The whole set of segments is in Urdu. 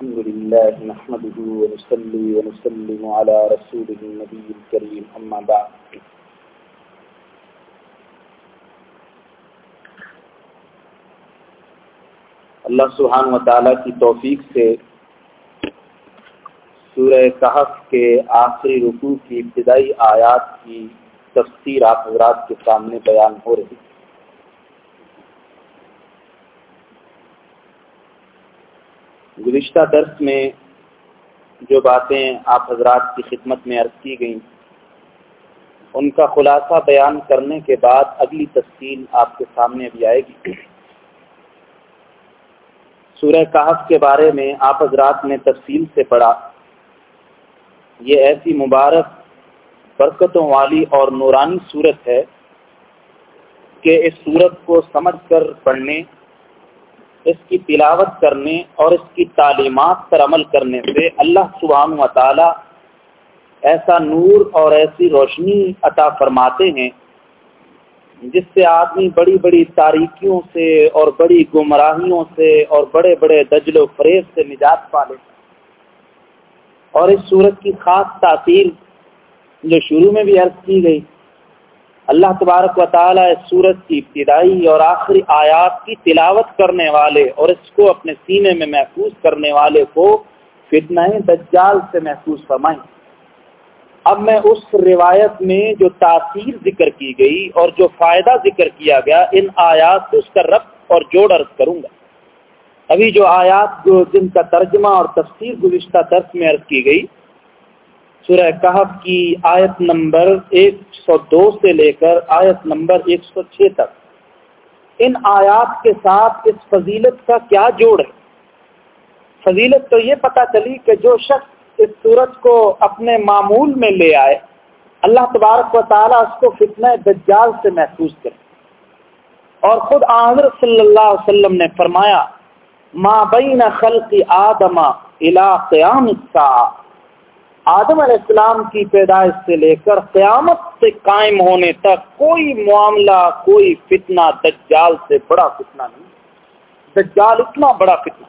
الحمد لله نحمده ونصلي ونسلم على رسوله النبي الكريم، أما بعد. اللہ سبحانہ و تعالیٰ کی توفیق سے سورہ کہف کے آخری رکوع کی ابتدائی آیات کی تفسیر آپ حضرات کے سامنے بیان ہو رہی۔ ہے گزشتہ درس میں جو باتیں آپ حضرات کی خدمت میں عرض کی گئیں، ان کا خلاصہ بیان کرنے کے بعد اگلی تفصیل آپ کے سامنے بھی آئے گی۔ سورہ کہف کے بارے میں آپ حضرات نے تفصیل سے پڑھا۔ یہ ایسی مبارک، برکتوں والی اور نورانی صورت ہے کہ اس صورت کو سمجھ کر پڑھنے اس کی تلاوت کرنے اور اس کی تعلیمات پر عمل کرنے سے اللہ سبحانہ و تعالی ایسا نور اور ایسی روشنی عطا فرماتے ہیں، جس سے آدمی بڑی بڑی تاریکیوں سے اور بڑی گمراہیوں سے اور بڑے بڑے دجل و فریب سے نجات پا اور اس صورت کی خاص تاثیر جو شروع میں بھی عرض کی گئی اللہ تبارک و تعالیٰ اس صورت کی ابتدائی اور آخری آیات کی تلاوت کرنے والے اور اس کو اپنے سینے میں محفوظ کرنے والے کو فتنہ دجال سے محفوظ فرمائیں۔ اب میں اس روایت میں جو تاثیر ذکر کی گئی اور جو فائدہ ذکر کیا گیا، ان آیات سے اس کا رب اور جوڑ عرض کروں گا۔ ابھی جو آیات جو جن کا ترجمہ اور تفسیر گزشتہ درس میں عرض کی گئی سورہ کہف کی آیت نمبر ایک سو دو سے لے کر آیت نمبر ایک سو چھ تک۔ ان آیات کے ساتھ اس فضیلت کا کیا جوڑ ہے؟ فضیلت تو یہ پتہ چلی کہ جو شخص اس صورت کو اپنے معمول میں لے آئے، اللہ تبارک و تعالیٰ اس کو فتنہ دجال سے محفوظ کرے۔ اور خود آحر صلی اللہ علیہ وسلم نے فرمایا، ما بین خلق آدم الى قیام آدم علیہ السلام کی پیدائش سے لے کر قیامت سے قائم ہونے تک کوئی معاملہ، کوئی فتنہ دجال سے بڑا فتنہ نہیں۔ دجال اتنا بڑا فتنہ۔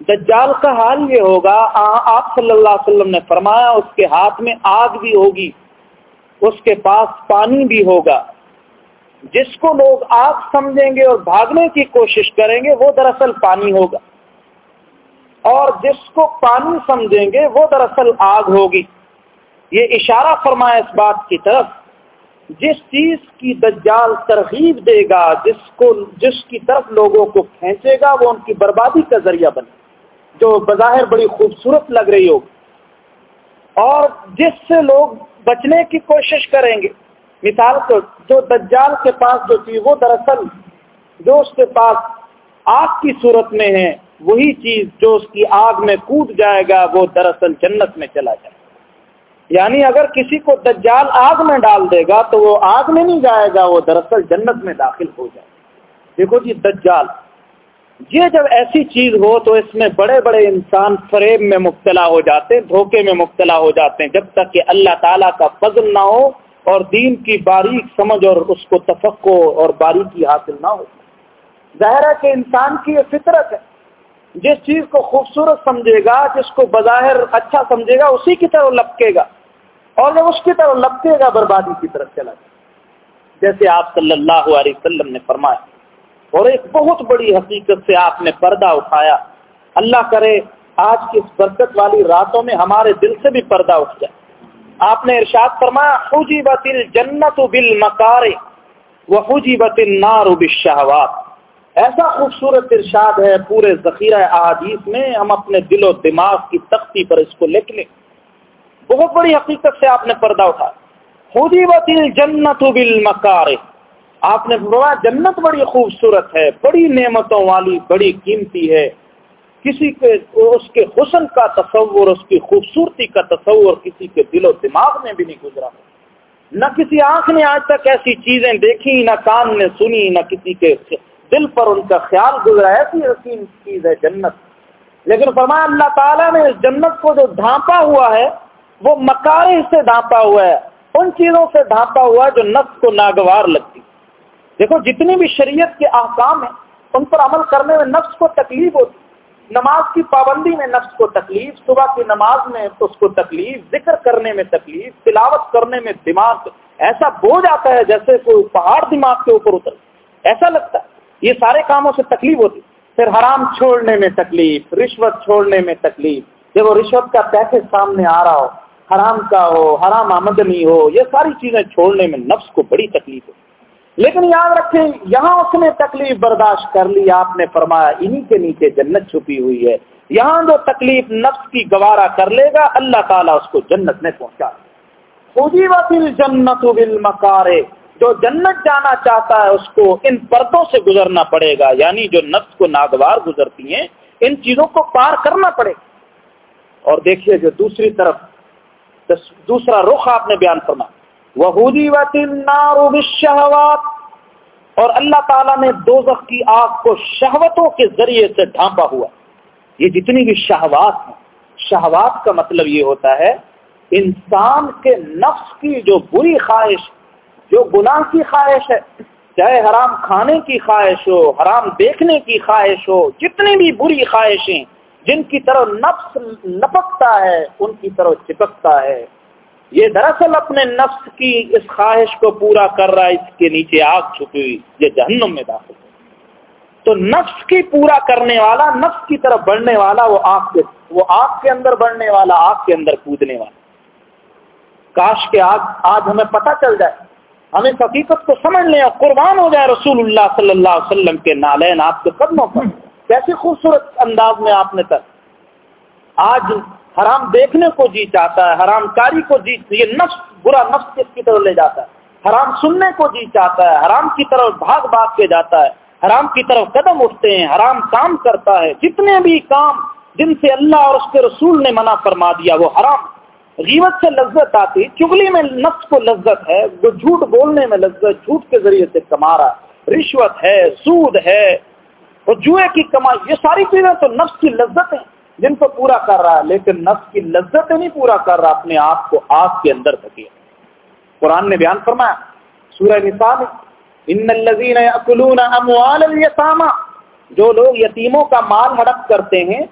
دجال کا حال یہ ہوگا آپ صلی اللہ علیہ وسلم نے فرمایا، اس کے ہاتھ میں آگ بھی ہوگی، اس کے پاس پانی بھی ہوگا۔ جس کو لوگ آگ سمجھیں گے اور بھاگنے کی کوشش کریں گے، وہ دراصل پانی ہوگا۔ اور جس کو پانی سمجھیں گے وہ دراصل آگ ہوگی۔ یہ اشارہ فرمایا اس بات کی طرف، جس چیز کی دجال ترغیب دے گا، جس کو، جس کی طرف لوگوں کو کھینچے گا، وہ ان کی بربادی کا ذریعہ بنے۔ جو بظاہر بڑی خوبصورت لگ رہی ہو اور جس سے لوگ بچنے کی کوشش کریں گے۔ مثال کو جو دجال کے پاس جو تھی وہ دراصل جو اس کے پاس آگ کی صورت میں ہے۔ وہی چیز جو اس کی آگ میں کود جائے گا، وہ دراصل جنت میں چلا جائے گا۔ یعنی اگر کسی کو دجال آگ میں ڈال دے گا، تو وہ آگ میں نہیں جائے گا، وہ دراصل جنت میں داخل ہو جائے گا۔ دیکھو جی دجال۔ یہ جب ایسی چیز ہو، تو اس میں بڑے بڑے انسان فریب میں مبتلا ہو جاتے ہیں دھوکے میں مبتلا ہو جاتے ہیں، جب تک کہ اللہ تعالیٰ کا فضل نہ ہو اور دین کی باریک سمجھ اور اس کو تفقو اور باریکی حاصل نہ ہو۔ ظاہر ہے کہ انسان کی یہ فطرت ہے۔ جس چیز کو خوبصورت سمجھے گا، جس کو بظاہر اچھا سمجھے گا، اسی کی طرح لپکے گا۔ اور جب اس کی طرح لپکے گا، بربادی کی طرف چلا جائے۔ جیسے آپ صلی اللہ علیہ وسلم نے فرمایا، اور ایک بہت بڑی حقیقت سے آپ نے پردہ اٹھایا۔ اللہ کرے، آج کی اس برکت والی راتوں میں ہمارے دل سے بھی پردہ اٹھ جائے۔ آپ نے ارشاد فرمایا خوجی بتل جنت بل مکارے وہ خوجی بتل نار بالشہوات۔ ایسا خوبصورت ارشاد ہے پورے ذخیرہ احادیث میں، ہم اپنے دل و دماغ کی تختی پر اس کو لکھ لیں۔ بہت بڑی حقیقت سے آپ نے پردہ اٹھایا۔ خودی بتل جنت بل آپ نے فرمایا، جنت بڑی خوبصورت ہے، بڑی نعمتوں والی، بڑی قیمتی ہے۔ کسی کے، اس کے حسن کا تصور، اس کی خوبصورتی کا تصور کسی کے دل و دماغ میں بھی نہیں گزرا۔ نہ کسی آنکھ نے آج تک ایسی چیزیں دیکھی، نہ کان نے سنی، نہ کسی کے دل پر ان کا خیال گزرا ایسی حسین چیز ہے جنت۔ لیکن فرمایا اللہ تعالیٰ نے اس جنت کو جو ڈھانپا ہوا ہے، وہ مکارے سے ڈھانپا ہوا ہے۔ ان چیزوں سے ڈھانپا ہوا ہے جو نفس کو ناگوار لگتی۔ دیکھو، جتنی بھی شریعت کے احکام ہیں، ان پر عمل کرنے میں نفس کو تکلیف ہوتی۔ نماز کی پابندی میں نفس کو تکلیف، صبح کی نماز میں اس کو تکلیف، ذکر کرنے میں تکلیف، تلاوت کرنے میں دماغ۔ ایسا بوجھ آتا ہے جیسے کوئی پہاڑ دماغ کے اوپر اتر۔ ایسا لگتا ہے۔ یہ سارے کاموں سے تکلیف ہوتی۔ پھر حرام چھوڑنے میں تکلیف، رشوت چھوڑنے میں تکلیف۔ جب وہ رشوت کا پیسے سامنے آ رہا ہو، حرام کا ہو، حرام آمدنی ہو، یہ ساری چیزیں چھوڑنے میں نفس کو بڑی تکلیف ہو لیکن یاد رکھیں، یہاں اس نے تکلیف برداشت کر لی، آپ نے فرمایا انہی کے نیچے جنت چھپی ہوئی ہے۔ یہاں جو تکلیف نفس کی گوارا کر لے گا، اللہ تعالیٰ اس کو جنت میں پہنچا خوجی وسیل جنت مکارے جو جنت جانا چاہتا ہے، اس کو ان پردوں سے گزرنا پڑے گا یعنی جو نفس کو ناگوار گزرتی ہیں، ان چیزوں کو پار کرنا پڑے گا۔ اور دیکھیے جو دوسری طرف دوسرا رخ آپ نے بیان کرنا وہودی شہوات اور اللہ تعالیٰ نے دو کی آگ کو شہوتوں کے ذریعے سے ڈھانپا ہوا۔ یہ جتنی بھی شہوات ہیں، شہوات کا مطلب یہ ہوتا ہے، انسان کے نفس کی جو بری خواہش جو گناہ کی خواہش ہے، چاہے حرام کھانے کی خواہش ہو، حرام دیکھنے کی خواہش ہو، جتنی بھی بری خواہشیں، جن کی طرف نفس لپکتا ہے، ان کی طرف چپکتا ہے۔ یہ دراصل اپنے نفس کی اس خواہش کو پورا کر رہا ہے، اس کے نیچے آگ چھپی ہوئی، یہ جہنم میں داخل ہے۔ تو نفس کی پورا کرنے والا، نفس کی طرف بڑھنے والا، وہ آگ کے، وہ آگ کے اندر بڑھنے والا، آگ کے اندر کودنے والا۔ کاش کے آگ، آج ہمیں پتہ چل جائے۔ ہم اس حقیقت کو سمجھ لیں اور قربان ہو جائے رسول اللہ صلی اللہ علیہ وسلم کے نالین آپ کے قدموں پر۔ کیسے خوبصورت انداز میں آپ نے تک آج حرام دیکھنے کو جی چاہتا ہے، حرام کاری کو جی یہ نفس برا نفس کس کی طرف لے جاتا ہے؟ حرام سننے کو جی چاہتا ہے، حرام کی طرف بھاگ بھاگ کے جاتا ہے، حرام کی طرف قدم اٹھتے ہیں، حرام کام کرتا ہے۔ جتنے بھی کام جن سے اللہ اور اس کے رسول نے منع فرما دیا، وہ حرام غیبت سے لذت آتی، چگلی میں نفس کو لذت ہے وہ جھوٹ بولنے میں لذت، جھوٹ کے ذریعے سے کما رہا رشوت ہے، سود ہے وہ جوئے کی کمائی، یہ ساری چیزیں تو نفس کی لذت ہیں، جن کو پورا کر رہا ہے، لیکن نفس کی لذت نہیں پورا کر رہا، اپنے آپ کو آگ کے اندر دھکیا قرآن نے بیان فرمایا، سورہ نثال ان الذین یاکلون اموال الیتامى جو لوگ یتیموں کا مال ہڑپ کرتے ہیں،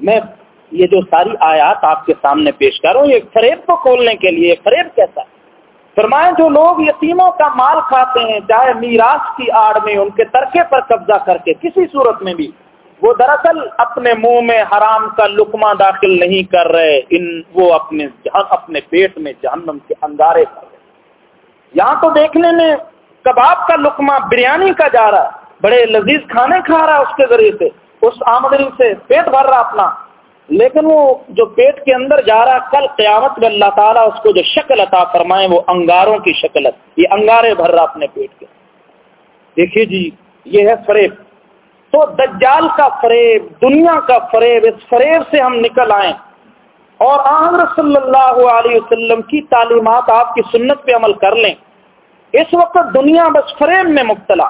میں یہ جو ساری آیات آپ کے سامنے پیش کر رہا ہوں، یہ فریب کو کھولنے کے لیے، فریب کیسا؟ ہے فرمائیں جو لوگ یتیموں کا مال کھاتے ہیں، چاہے میراث کی آڑ میں ان کے ترکے پر قبضہ کر کے کسی صورت میں بھی، وہ دراصل اپنے منہ میں حرام کا لکما داخل نہیں کر رہے، ان وہ اپنے اپنے پیٹ میں جہنم کے انگارے کر رہے یہاں تو دیکھنے میں کباب کا لکما بریانی کا جا رہا ہے، بڑے لذیذ کھانے کھا رہا ہے اس کے ذریعے سے، اس آمدنی سے پیٹ بھر رہا اپنا۔ لیکن وہ جو پیٹ کے اندر جا رہا کل قیامت میں اللہ تعالیٰ اس کو جو شکل عطا فرمائے وہ انگاروں کی شکل یہ انگارے بھر رہا اپنے پیٹ کے۔ دیکھیے جی یہ ہے فریب۔ تو دجال کا فریب، دنیا کا فریب، اس فریب سے ہم نکل آئیں۔ اور حضرت صلی اللہ علیہ وسلم کی تعلیمات آپ کی سنت پہ عمل کر لیں۔ اس وقت دنیا بس فریب میں مبتلا۔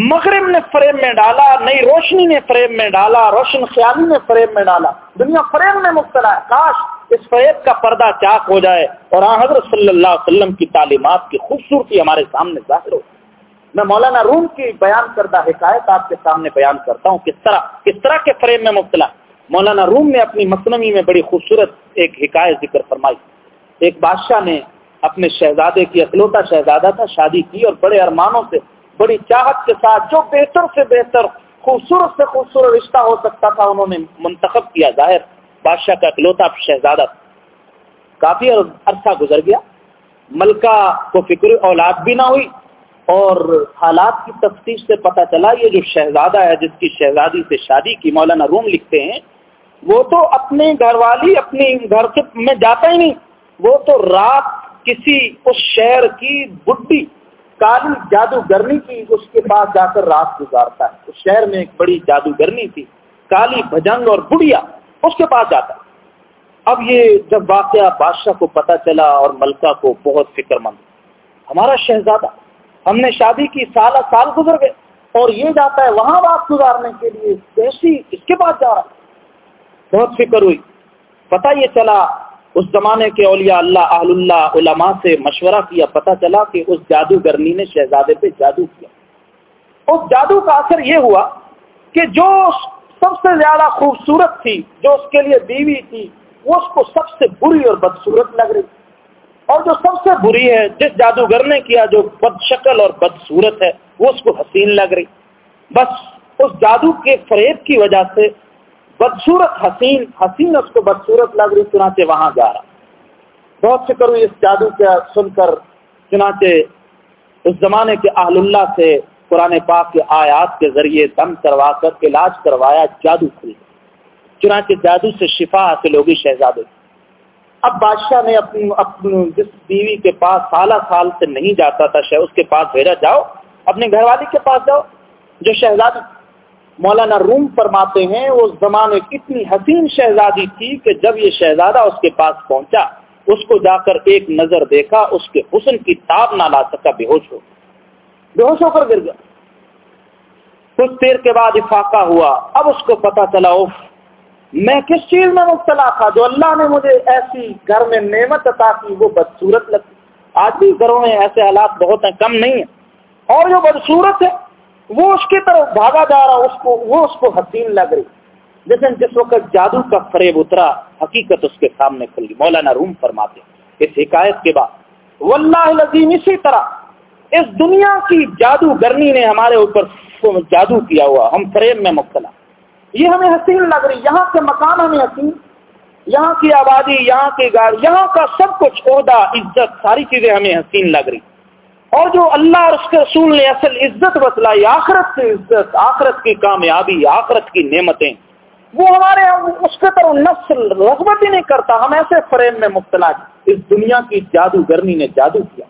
مغرب نے فریب میں ڈالا، نئی روشنی نے فریب میں ڈالا، روشن خیالی نے فریب میں ڈالا۔ دنیا فریب میں مبتلا ہے۔ کاش اس فریب کا پردہ چاک ہو جائے اور حضرت صلی اللہ علیہ وسلم کی تعلیمات کی خوبصورتی ہمارے سامنے ظاہر ہو۔ میں مولانا روم کی بیان کردہ حکایت آپ کے سامنے بیان کرتا ہوں۔ کس طرح کس طرح کے فریم میں مبتلا؟ مولانا روم نے اپنی مصنوعی میں بڑی خوبصورت ایک حکایت ذکر فرمائی۔ ایک بادشاہ نے اپنے شہزادے کی، اکلوتا شہزادہ تھا، شادی کی اور بڑے ارمانوں سے بڑی چاہت کے ساتھ، جو بہتر سے بہتر، خوبصورت سے خوبصورت رشتہ ہو سکتا تھا، انہوں نے منتخب کیا۔ ظاہر، بادشاہ کا اکلوتا شہزادہ کافی عرصہ گزر گیا۔ ملکہ کو فکر اولاد بھی نہ ہوئی اور حالات کی تفتیش سے پتہ چلا، یہ جو شہزادہ ہے، جس کی شہزادی سے شادی کی مولانا روم لکھتے ہیں، وہ تو اپنے گھر والی، اپنی گھر سے میں جاتا ہی نہیں۔ وہ تو رات کسی اس شہر کی بڈی کالی جادوگرنی کی اس کے پاس جا کر رات گزارتا ہے۔ اس شہر میں ایک بڑی جادوگرنی تھی، کالی بھجنگ اور بڑھیا، اس کے پاس جاتا ہے۔ اب یہ جب واقعہ بادشاہ کو پتہ چلا اور ملکہ کو بہت فکر مند، ہمارا شہزادہ، ہم نے شادی کی سال سال گزر گئے اور یہ جاتا ہے وہاں بات گزارنے کے لیے، کیسی اس کے پاس جا رہا ہے؟ بہت فکر ہوئی۔ پتہ یہ چلا اس زمانے کے اولیاء اللہ، اہل اللہ، علماء سے مشورہ کیا، پتہ چلا کہ اس جادوگرنی نے شہزادے پہ جادو کیا۔ اس جادو کا اثر یہ ہوا کہ جو سب سے زیادہ خوبصورت تھی، جو اس کے لیے بیوی تھی، وہ اس کو سب سے بری اور بدصورت لگ رہی۔ اور جو سب سے بری ہے، جس جادوگر نے کیا جو بد شکل اور بدصورت ہے، وہ اس کو حسین لگ رہی۔ بس اس جادو کے فریب کی وجہ سے بدصورت حسین حسین اس کو بدصورت لگ رہی، چنانچہ وہاں جا رہا۔ بہت فکر ہوئی اس جادو کے سن کر، چنانچہ اس زمانے کے اہل اللہ سے قرآن پاک کے آیات کے ذریعے دم کروا کر، علاج کروایا، جادو کھل چنانچہ جادو سے شفا حاصل ہوگی شہزادے۔ اب بادشاہ نے اپنی اپنی، جس بیوی کے پاس سالہ سال سے نہیں جاتا تھا، شہ، اس کے پاس بھیجا، جاؤ، اپنے گھر والی کے پاس جاؤ۔ جو شہزادی مولانا روم فرماتے ہیں، وہ زمانے اتنی حسین شہزادی تھی کہ جب یہ شہزادہ اس کے پاس پہنچا، اس کو جا کر ایک نظر دیکھا، اس کے حسن کی تاب نہ لا سکا، بے ہوش ہو بے ہوش ہو کر گر گیا۔ کچھ دیر کے بعد افاقہ ہوا۔ اب اس کو پتا چلا اف میں کس چیز میں مبتلا تھا جو اللہ نے مجھے ایسی گھر میں نعمت عطا کی، وہ بدصورت لگتی آج بھی گھروں میں ایسے حالات بہت ہیں، کم نہیں ہیں۔ اور جو بدصورت ہے وہ اس کی طرف بھاگا جا رہا، اس کو وہ اس کو حسین لگ رہی۔ لیکن جس وقت جادو کا فریب اترا، حقیقت اس کے سامنے کھلی مولانا روم فرماتے اس حکایت کے بعد، واللہ العظیم اسی طرح، اس دنیا کی جادو گرمی نے ہمارے اوپر جادو کیا ہوا، ہم فریب میں مبتلا۔ یہ ہمیں حسین لگ رہی، یہاں کے مکان ہمیں حسین، یہاں کی آبادی، یہاں کی گاڑی، یہاں کا سب کچھ، عہدہ، عزت، ساری چیزیں ہمیں حسین لگ رہی۔ اور جو اللہ اور اس کے رسول نے اصل عزت بتلائی، آخرت کی عزت، آخرت کی کامیابی، آخرت کی نعمتیں، وہ ہمارے اس کے طرح نسل رغبت ہی نہیں کرتا، ہم ایسے فریم میں مبتلا اس دنیا کی جادوگرنی نے جادو کیا۔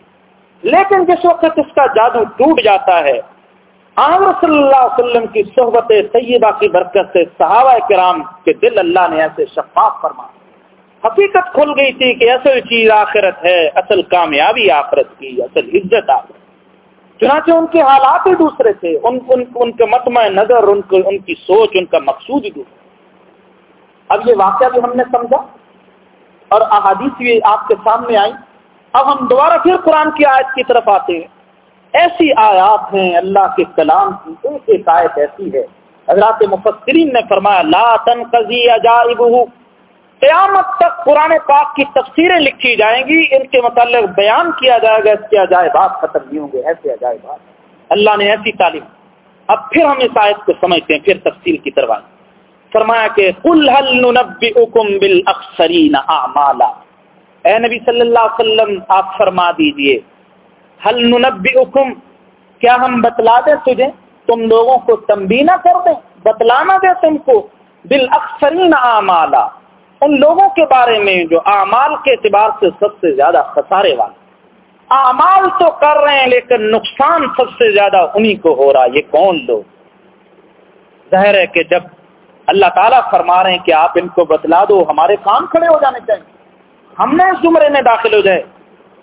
لیکن جس وقت اس کا جادو ٹوٹ جاتا ہے، آمر صلی اللہ علیہ وسلم کی صحبت طیبہ کی برکت سے صحابہ کرام کے دل اللہ نے ایسے شفاف فرما حقیقت کھل گئی تھی کہ اصل چیز آخرت ہے اصل کامیابی آخرت کی اصل عزت آخرت چنانچہ ان کے حالات ہی دوسرے تھے۔ ان ان, ان کے متمع نظر ان کو ان کی سوچ ان کا مقصود ہی دوسرا۔ اب یہ واقعہ بھی ہم نے سمجھا اور احادیث بھی آپ کے سامنے آئی اب ہم دوبارہ پھر قرآن کی آیت کی طرف آتے ہیں۔ ایسی آیات ہیں اللہ کے کلام کی ایک ایک آیت ایسی ہے۔ حضرات مفسرین نے فرمایا لا تنقضی عجائب قیامت تک قرآن پاک کی تفسیریں لکھی جائیں گی، ان کے متعلق بیان کیا جائے گا، اس کے عجائبات ختم نہیں ہوں گے، ایسے عجائبات۔ اللہ نے ایسی تعلیم۔ اب پھر ہم اس آیت کو سمجھتے ہیں، پھر تفصیل کی طرف فرمایا کہ قل هل ننبئکم بالاخسرین اعمالا۔ اے نبی صلی اللہ علیہ وسلم، آپ فرما دیجیے حل نبی حکم کیا ہم بتلا دیں تجھے؟ تم لوگوں کو تمبینہ کر دیں، بتلانا دے تم کو۔ دل اکثرین اعمالا۔ ان لوگوں کے بارے میں جو اعمال کے اعتبار سے سب سے زیادہ خسارے والے اعمال تو کر رہے ہیں لیکن نقصان سب سے زیادہ انہی کو ہو رہا یہ کون لوگ؟ ظاہر ہے کہ جب اللہ تعالیٰ فرما رہے ہیں کہ آپ ان کو بتلا دو، ہمارے کام کھڑے ہو جانے چاہیے۔ ہم نے اس زمرے میں داخل ہو جائے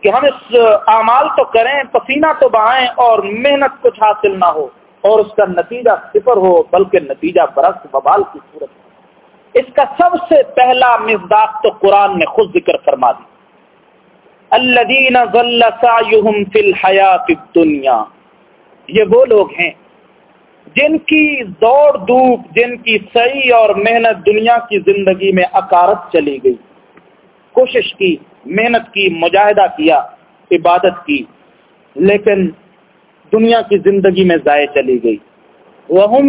کہ ہم اس اعمال تو کریں، پسینہ تو بہائیں اور محنت کچھ حاصل نہ ہو اور اس کا نتیجہ صفر ہو، بلکہ نتیجہ برس ببال کی صورت اس کا سب سے پہلا مزداق تو قرآن نے خود ذکر فرما دی. الدین فی الحیات دنیا یہ وہ لوگ ہیں جن کی دوڑ دھوپ، جن کی صحیح اور محنت دنیا کی زندگی میں اکارت چلی گئی. کوشش کی، محنت کی، مجاہدہ کیا، عبادت کی، لیکن دنیا کی زندگی میں ضائع چلی گئی. وہ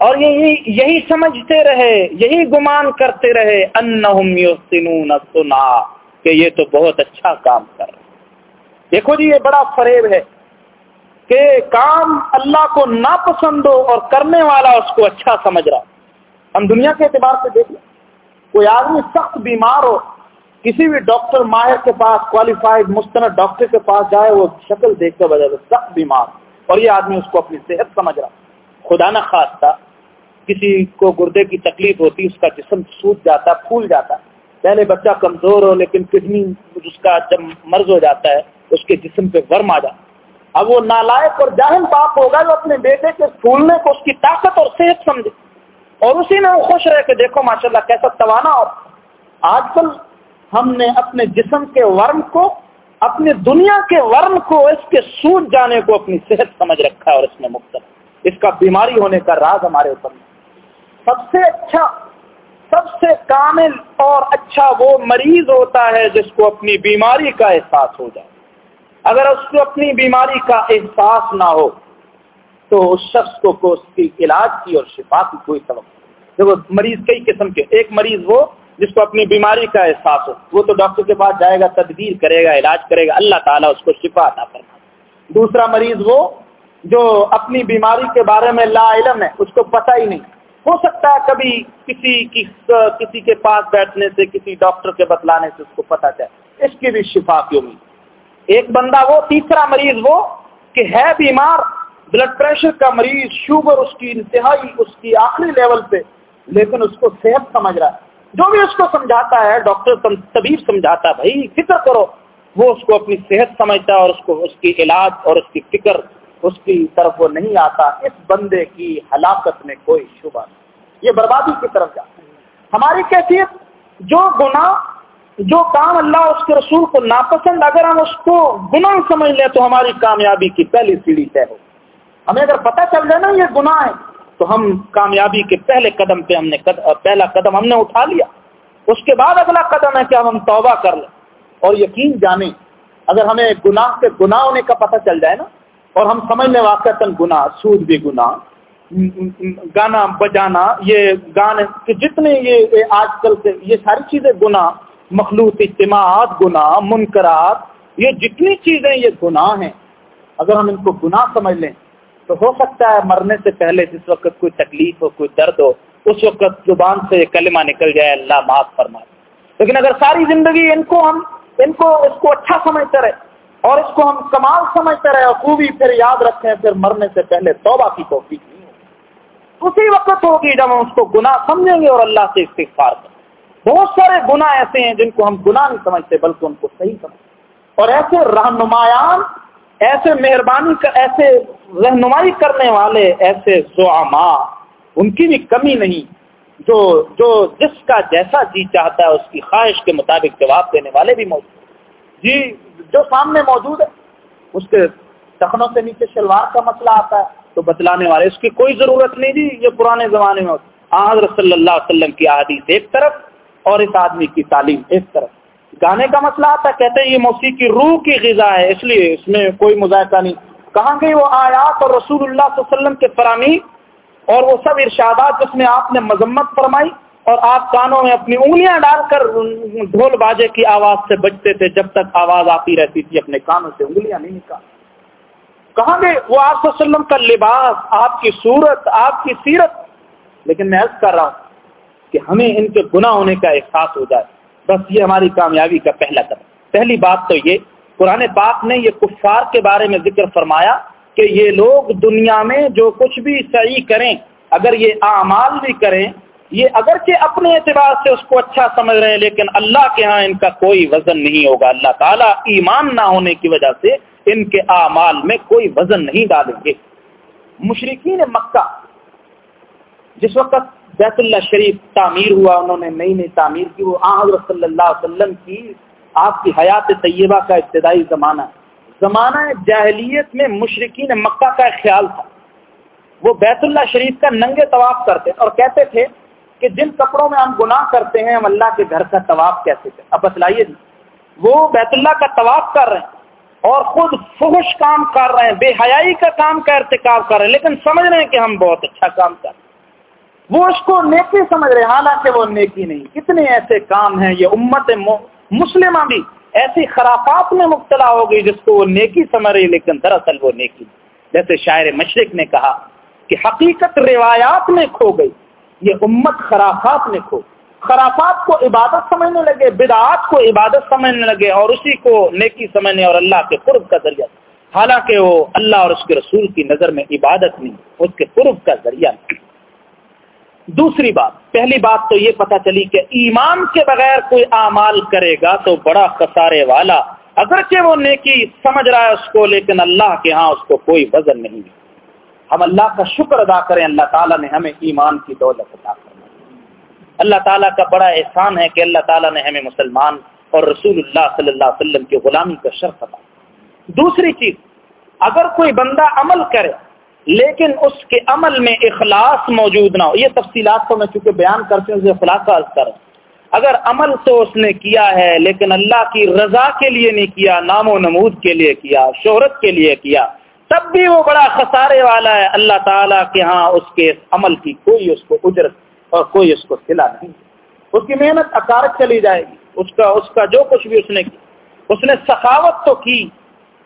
اور یہی یہی سمجھتے رہے، یہی گمان کرتے رہے سنا کہ یہ تو بہت اچھا کام کر رہے دیکھو جی یہ بڑا فریب ہے کہ کام اللہ کو ناپسند ہو اور کرنے والا اس کو اچھا سمجھ رہا ہم دنیا کے اعتبار سے دیکھ لیں کوئی آدمی سخت بیمار ہو، کسی بھی ڈاکٹر ماہر کے پاس کوالیفائڈ مستند ڈاکٹر کے پاس جائے، وہ شکل دیکھ کے وجہ سے سخت بیمار۔ اور یہ آدمی اس کو اپنی صحت سمجھ رہا خدا نہ خاص تھا کسی کو گردے کی تکلیف ہوتی، اس کا جسم سوٹ جاتا، پھول جاتا۔ پہلے بچہ کمزور ہو، لیکن کڈنی اس کا جب مرض ہو جاتا ہے، اس کے جسم پہ ورم آ جاتا۔ اب وہ نالائق اور جاہل باپ ہوگا جو اپنے بیٹے کے پھولنے کو، اس کی طاقت اور صحت سمجھے۔ اور اسی میں وہ خوش رہے کہ دیکھو، ماشاءاللہ کیسا توانا اور۔ آج کل ہم نے اپنے جسم کے ورم کو اپنے دنیا کے ورم کو، اس کے سوٹ جانے کو اپنی صحت سمجھ رکھا ہے اور اس میں مختلف اس کا بیماری ہونے کا راز ہمارے اوپر سب سے اچھا سب سے کامل اور اچھا وہ مریض ہوتا ہے جس کو اپنی بیماری کا احساس ہو جائے۔ اگر اس کو اپنی بیماری کا احساس نہ ہو، تو اس شخص کو اس کی علاج کی اور شفا کی کوئی سبب دیکھو، مریض کئی قسم کے، ایک مریض وہ جس کو اپنی بیماری کا احساس ہو۔ وہ تو ڈاکٹر کے پاس جائے گا، تدبیر کرے گا، علاج کرے گا، اللہ تعالیٰ اس کو شفا عطا کرنا دوسرا مریض وہ جو اپنی بیماری کے بارے میں لا علم ہے، اس کو پتہ ہی نہیں۔ ہو سکتا ہے کبھی کسی کی، کسی کے پاس بیٹھنے سے، کسی ڈاکٹر کے بتلانے سے اس کو پتہ چلے۔ اس کی بھی شفا کی امید۔ ایک بندہ وہ، تیسرا مریض وہ کہ ہے بیمار بلڈ پریشر کا مریض، شوگر اس کی انتہائی، اس کی آخری لیول پہ، لیکن اس کو صحت سمجھ رہا ہے۔ جو بھی اس کو سمجھاتا ہے، ڈاکٹر طبیب سمجھاتا ہے، بھائی، فکر کرو۔ وہ اس کو اپنی صحت سمجھتا ہے اور اس کو، اس کی علاج اور اس کی فکر اس کی طرف وہ نہیں آتا، اس بندے کی ہلاکت میں کوئی شبہ نہیں۔ یہ بربادی کی طرف جاتا ہے۔ ہماری کیفیت، جو گناہ، جو کام اللہ اس کے رسول کو ناپسند، اگر ہم اس کو گناہ سمجھ لیں تو ہماری کامیابی کی پہلی سیڑھی طے ہو۔ ہمیں اگر پتہ چل جائے نا یہ گناہ ہے، تو ہم کامیابی کے پہلے قدم پہ ہم نے پہلا قدم ہم نے اٹھا لیا۔ اس کے بعد اگلا قدم ہے کہ ہم توبہ کر لیں۔ اور یقین جانیں، اگر ہمیں گناہ کے گناہ ہونے کا پتہ چل جائے نا اور ہم سمجھ لیں واقع گناہ، سود بھی گناہ گانا بجانا، یہ گانے کہ جتنے یہ آج کل کے یہ ساری چیزیں گناہ، مخلوط، اجتماعات گناہ، منکرات، یہ جتنی چیزیں یہ گناہ ہیں، اگر ہم ان کو گناہ سمجھ لیں، تو ہو سکتا ہے مرنے سے پہلے جس وقت کوئی تکلیف ہو، کوئی درد ہو، اس وقت زبان سے یہ کلمہ نکل جائے، اللہ معاف فرما لیکن اگر ساری زندگی ان کو ہم، ان کو اس کو اچھا سمجھتے رہے اور اس کو ہم کمال سمجھتے رہے اور خوبی پھر یاد رکھیں پھر مرنے سے پہلے توبہ کی توفیق نہیں ہوگی۔ اسی وقت ہوگی جب ہم اس کو گناہ سمجھیں گے اور اللہ سے استغفار کریں۔ بہت سارے گناہ ایسے ہیں جن کو ہم گناہ نہیں سمجھتے، بلکہ ان کو صحیح سمجھتے۔ اور ایسے رہنمایان، ایسے مہربانی کا ایسے رہنمائی کرنے والے، ایسے زعما ان کی بھی کمی نہیں۔ جو جو جس کا جیسا جی چاہتا ہے، اس کی خواہش کے مطابق جواب دینے والے بھی موجود جی جو سامنے موجود ہے، اس کے ٹخنوں سے نیچے شلوار کا مسئلہ آتا ہے، تو بتلانے والے، اس کی کوئی ضرورت نہیں تھی یہ پرانے زمانے میں حضرت صلی اللہ علیہ وسلم کی عادیث ایک طرف اور اس آدمی کی تعلیم ایک طرف۔ گانے کا مسئلہ آتا ہے، کہتے ہیں یہ موسیقی روح کی غذا ہے، اس لیے اس میں کوئی مذائقہ نہیں۔ کہاں گئی وہ آیات اور رسول اللہ صلی اللہ علیہ وسلم کے فرامی اور وہ سب ارشادات جس میں آپ نے مذمت فرمائی؟ اور آپ کانوں میں اپنی انگلیاں ڈال کر ڈھول باجے کی آواز سے بچتے تھے جب تک آواز آتی رہتی تھی، اپنے کانوں سے انگلیاں نہیں نکال کہاں گئے؟ وہ آپ صلی اللہ علیہ وسلم کا لباس، آپ کی صورت، آپ کی سیرت۔ لیکن میں عرض کر رہا ہوں کہ ہمیں ان کے گناہ ہونے کا احساس ہو جائے۔ بس یہ ہماری کامیابی کا پہلا قدم۔ پہلی بات تو یہ، قرآن پاک نے یہ کفار کے بارے میں ذکر فرمایا کہ یہ لوگ دنیا میں جو کچھ بھی صحیح کریں، اگر یہ اعمال بھی کریں یہ اگرچہ اپنے اعتبار سے اس کو اچھا سمجھ رہے ہیں، لیکن اللہ کے ہاں ان کا کوئی وزن نہیں ہوگا۔ اللہ تعالیٰ ایمان نہ ہونے کی وجہ سے ان کے اعمال میں کوئی وزن نہیں ڈالیں گے۔ مشرقین مکہ، جس وقت بیت اللہ شریف تعمیر ہوا، انہوں نے نئی نئی تعمیر کی، وہ حضرت صلی اللہ علیہ وسلم کی آپ کی حیات طیبہ کا ابتدائی زمانہ۔ زمانہ جاہلیت میں مشرقین مکہ کا خیال تھا۔ وہ بیت اللہ شریف کا ننگے طواف کرتے اور کہتے تھے کہ جن کپڑوں میں ہم گناہ کرتے ہیں، ہم اللہ کے گھر کا طواف کیسے تھے اب بتلائیے جی۔ وہ بیت اللہ کا طواف کر رہے ہیں اور خود فحش کام کر رہے ہیں، بے حیائی کا کام کا ارتکاب کر رہے ہیں، لیکن سمجھ رہے ہیں کہ ہم بہت اچھا کام کر رہے ہیں۔ وہ اس کو نیکی سمجھ رہے حالانکہ وہ نیکی نہیں۔ کتنے ایسے کام ہیں، یہ امت مسلمہ بھی ایسی خرافات میں مبتلا ہو گئی جس کو وہ نیکی سمجھ رہی لیکن دراصل وہ نیکی۔ جیسے شاعر مشرق نے کہا کہ حقیقت روایات میں کھو گئی۔ یہ امت خرافات میں کھو خرافات کو عبادت سمجھنے لگے، بدعات کو عبادت سمجھنے لگے اور اسی کو نیکی سمجھنے اور اللہ کے قرب کا ذریعہ۔ حالانکہ وہ اللہ اور اس کے رسول کی نظر میں عبادت نہیں، اس کے قرب کا ذریعہ۔ نہیں دوسری بات، پہلی بات تو یہ پتا چلی کہ ایمان کے بغیر کوئی اعمال کرے گا تو بڑا خسارے والا۔ اگرچہ وہ نیکی سمجھ رہا ہے اس کو، لیکن اللہ کے ہاں اس کو کوئی وزن نہیں۔ ہم اللہ کا شکر ادا کریں، اللہ تعالیٰ نے ہمیں ایمان کی دولت ادا کرنا اللہ تعالیٰ کا بڑا احسان ہے کہ اللہ تعالیٰ نے ہمیں مسلمان اور رسول اللہ صلی اللہ علیہ وسلم کی غلامی کا شرف ادا دوسری چیز، اگر کوئی بندہ عمل کرے لیکن اس کے عمل میں اخلاص موجود نہ ہو، یہ تفصیلات کو میں چونکہ بیان کرتے ہیں اسے خلاصہ کر اگر عمل تو اس نے کیا ہے لیکن اللہ کی رضا کے لیے نہیں کیا، نام و نمود کے لیے کیا، شہرت کے لیے کیا تب بھی وہ بڑا خسارے والا ہے۔ اللہ تعالیٰ کے ہاں اس کے عمل کی کوئی اس کو اجرت اور کوئی اس کو سلا نہیں۔ اس کی محنت اکارت چلی جائے گی۔ اس کا اس کا جو کچھ بھی اس نے کی۔ اس نے سخاوت تو کی۔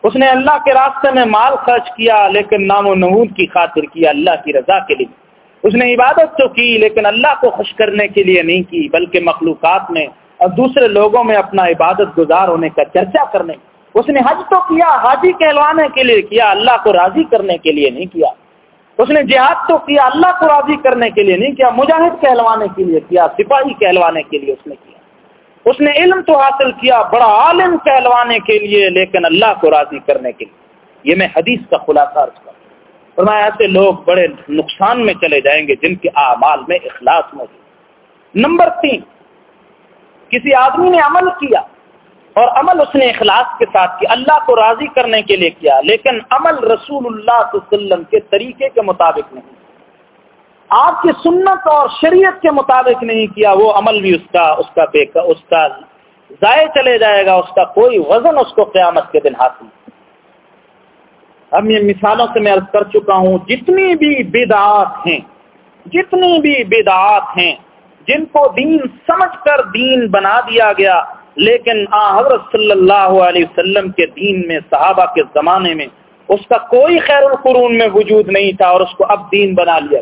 اس نے اللہ کے راستے میں مال خرچ کیا، لیکن نام و نمود کی خاطر کیا، اللہ کی رضا کے لیے۔ اس نے عبادت تو کی، لیکن اللہ کو خوش کرنے کے لیے نہیں کی، بلکہ مخلوقات میں اور دوسرے لوگوں میں اپنا عبادت گزار ہونے کا چرچا کرنے اس نے حج تو کیا، حاجی کہلوانے کے لیے کیا، اللہ کو راضی کرنے کے لیے نہیں کیا۔ اس نے جہاد تو کیا، اللہ کو راضی کرنے کے لیے نہیں کیا، مجاہد کہلوانے کے لیے کیا، سپاہی کہلوانے کے لیے اس نے کیا۔ اس نے علم تو حاصل کیا، بڑا عالم کہلوانے کے لیے، لیکن اللہ کو راضی کرنے کے لیے۔ یہ میں حدیث کا خلاصہ عرض کروں فرمایا، ایسے لوگ بڑے نقصان میں چلے جائیں گے جن کے اعمال میں اخلاص موجود۔ نمبر تین، کسی آدمی نے عمل کیا اور عمل اس نے اخلاص کے ساتھ کیا اللہ کو راضی کرنے کے لیے کیا، لیکن عمل رسول اللہ صلی اللہ علیہ وسلم کے طریقے کے مطابق نہیں۔ آپ کی سنت اور شریعت کے مطابق نہیں کیا، وہ عمل بھی اس کا اس کا بے اس کا ضائع چلے جائے گا، اس کا کوئی وزن اس کو قیامت کے دن حاصل اب یہ مثالوں سے میں عرض کر چکا ہوں، جتنی بھی بدعات ہیں، جتنی بھی بدعات ہیں، جن کو دین سمجھ کر دین بنا دیا گیا لیکن آ حضرت صلی اللہ علیہ وسلم کے دین میں، صحابہ کے زمانے میں اس کا کوئی خیر القرون میں وجود نہیں تھا اور اس کو اب دین بنا لیا۔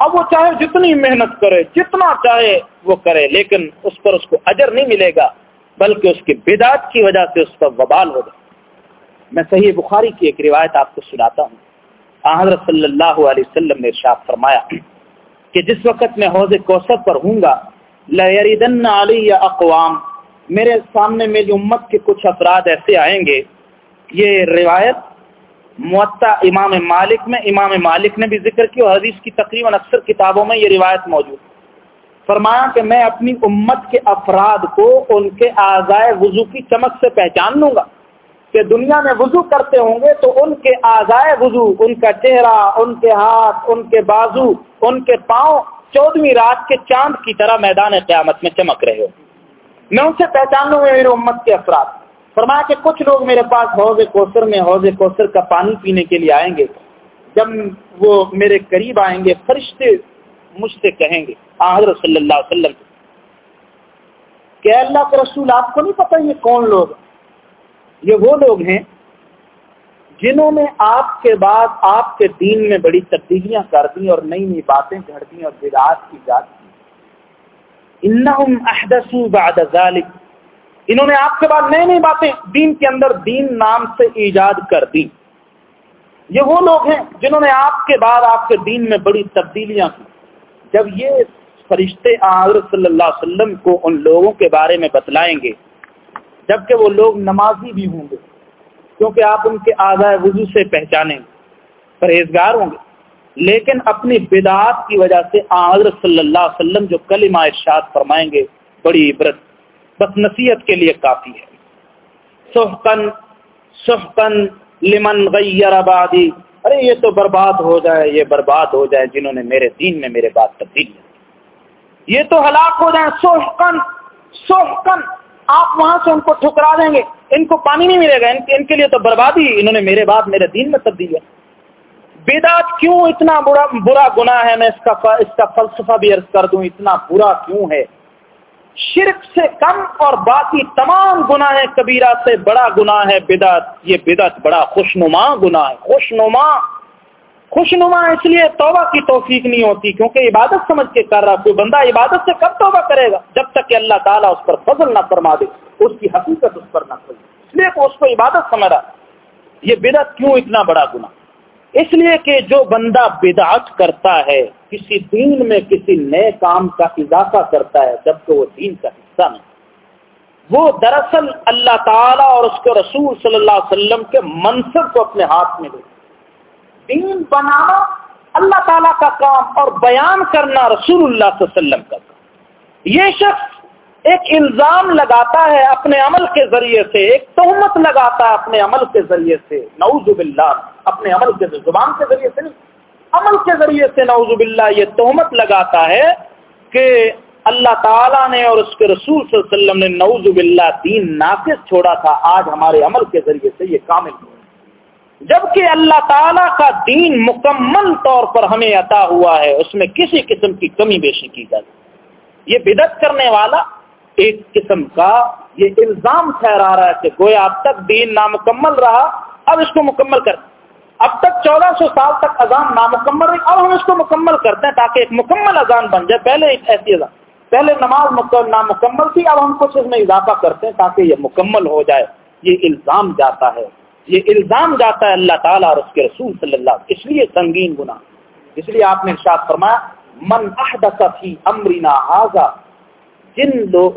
اب وہ چاہے جتنی محنت کرے، جتنا چاہے وہ کرے، لیکن اس پر اس کو اجر نہیں ملے گا، بلکہ اس کی بدعت کی وجہ سے اس پر وبال ہوگا میں صحیح بخاری کی ایک روایت آپ کو سناتا ہوں۔ حضرت صلی اللہ علیہ وسلم نے ارشاد فرمایا کہ جس وقت میں حوض کوثر پر ہوں گا لریدن علی یا اقوام میرے سامنے میری امت کے کچھ افراد ایسے آئیں گے، یہ روایت معطا امام مالک میں، امام مالک نے بھی ذکر کی اور حدیث کی تقریباً اکثر کتابوں میں یہ روایت موجود۔ فرمایا کہ میں اپنی امت کے افراد کو ان کے آزائے وضو کی چمک سے پہچان لوں گا۔ کہ دنیا میں وضو کرتے ہوں گے تو ان کے آزائے وضو، ان کا چہرہ، ان کے ہاتھ، ان کے بازو، ان کے پاؤں چودہویں رات کے چاند کی طرح میدان قیامت میں چمک رہے ہو میں ان سے پہچان لوں گا میری امت کے افراد۔ فرمایا کہ کچھ لوگ میرے پاس حوض کوثر میں حوض کوثر کا پانی پینے کے لیے آئیں گے۔ جب وہ میرے قریب آئیں گے، فرشتے مجھ سے کہیں گے حضرت صلی اللہ علیہ وسلم۔ کہ اللہ کے رسول، آپ کو نہیں پتہ یہ کون لوگ یہ وہ لوگ ہیں جنہوں نے آپ کے بعد آپ کے دین میں بڑی تبدیلیاں کر دی اور نئی نئی باتیں گھڑ دی اور بدعات کی جات کی۔ انہم احدثوا بعد ذلك انہوں نے آپ کے بعد نئی نئی باتیں دین کے اندر دین نام سے ایجاد کر دی یہ وہ لوگ ہیں جنہوں نے آپ کے بعد آپ کے دین میں بڑی تبدیلیاں کی۔ جب یہ فرشتے حضرت صلی اللہ علیہ وسلم کو ان لوگوں کے بارے میں بتلائیں گے، جبکہ وہ لوگ نمازی بھی ہوں گے، کیونکہ آپ ان کے آزائے وضو سے پہچانیں گے، پرہیزگار ہوں گے۔ لیکن اپنی بدعات کی وجہ سے حضرت صلی اللہ علیہ وسلم جو کلمہ ارشاد فرمائیں گے، بڑی عبرت، بس نصیحت کے لیے کافی ہے۔ سحقن سحقن لمن غیر آبادی ارے، یہ تو برباد ہو جائے، یہ برباد ہو جائے جنہوں نے میرے دین میں میرے بات تبدیل یہ تو ہلاک ہو جائیں سوحکن سوحکن آپ وہاں سے ان کو ٹھکرا دیں گے۔ ان کو پانی نہیں ملے گا، ان ان کے لیے تو بربادی۔ انہوں نے میرے بات میرے دین میں تبدیل ہے بیدات کیوں اتنا برا برا گناہ ہے؟ میں اس کا اس کا فلسفہ بھی عرض کر دوں، اتنا برا کیوں ہے؟ شرک سے کم اور باقی تمام گناہ کبیرہ سے بڑا گناہ ہے بدعت۔ یہ بدعت بڑا خوشنما گناہ ہے۔ خوشنما خوشنما اس لیے توبہ کی توفیق نہیں ہوتی، کیونکہ عبادت سمجھ کے کر رہا کوئی بندہ عبادت سے کب توبہ کرے گا، جب تک کہ اللہ تعالیٰ اس پر فضل نہ فرما دے، اس کی حقیقت اس پر نہ کرے اس لیے کہ اس کو عبادت سمجھ رہا یہ بدعت کیوں اتنا بڑا گناہ؟ اس لیے کہ جو بندہ بدعت کرتا ہے، کسی دین میں کسی نئے کام کا اضافہ کرتا ہے، جبکہ وہ دین کا حصہ نہیں۔ وہ دراصل اللہ تعالیٰ اور اس کے رسول صلی اللہ علیہ وسلم کے منصب کو اپنے ہاتھ میں لے دین بنانا اللہ تعالیٰ کا کام اور بیان کرنا رسول اللہ صلی اللہ علیہ وسلم کا کام۔ یہ شخص ایک الزام لگاتا ہے اپنے عمل کے ذریعے سے، ایک تہمت لگاتا ہے اپنے عمل کے ذریعے سے۔ نعوذ باللہ۔ اپنے عمل کے زبان کے ذریعے سے نہیں، عمل کے ذریعے سے نعوذ باللہ یہ تہمت لگاتا ہے کہ اللہ تعالیٰ نے اور اس کے رسول صلی اللہ علیہ وسلم نے نعوذ باللہ دین ناقص چھوڑا تھا، آج ہمارے عمل کے ذریعے سے یہ کامل ہوا۔ جبکہ اللہ تعالیٰ کا دین مکمل طور پر ہمیں عطا ہوا ہے، اس میں کسی قسم کی کمی بیشی کی جائے۔ یہ بدت کرنے والا ایک قسم کا یہ الزام ٹھہرا رہا ہے کہ گویا اب تک دین نامکمل رہا، اب اس کو مکمل کر اب تک چودہ سو سال تک اذان نامکمل رہی۔ اب ہم اس کو مکمل کرتے ہیں تاکہ ایک مکمل اذان بن جائے۔ پہلے ایک ایسی اذان۔ پہلے نماز نامکمل تھی۔ اب ہم کچھ اس میں اضافہ کرتے ہیں تاکہ یہ مکمل ہو جائے۔ یہ الزام جاتا ہے۔ یہ الزام جاتا ہے اللہ تعالیٰ اور اس کے رسول صلی اللہ علیہ اس لیے سنگین گنا اس لیے آپ نے ارشاد فرمایا، من احدث فی امرنا حاضا جن لوگ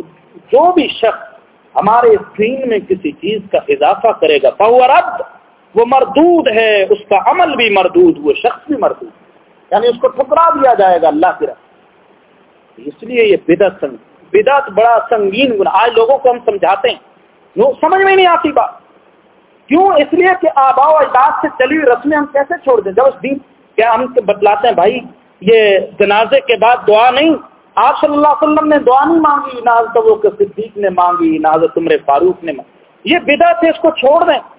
جو بھی شخص ہمارے دین میں کسی چیز کا اضافہ کرے گا، فہو رد۔ وہ مردود ہے، اس کا عمل بھی مردود، وہ شخص بھی مردود۔ یعنی اس کو ٹھکرا دیا جائے گا اللہ کی رحمت۔ اس لیے یہ بدت سنگ بدت بڑا سنگین گنا آج لوگوں کو ہم سمجھاتے ہیں۔ لوگ سمجھ میں نہیں آتی بات۔ کیوں؟ اس لیے کہ آبا و اجداد سے چلی ہوئی رسمیں ہم کیسے چھوڑ دیں؟ جب اس دین کیا ہم بتلاتے ہیں، بھائی، یہ جنازے کے بعد دعا نہیں۔ آپ صلی اللہ علیہ وسلم نے دعا نہیں مانگی، نہ صدیق نے مانگی، نہ حضرت عمر فاروق نے مانگی۔ یہ بدا تھے اس کو چھوڑ دیں۔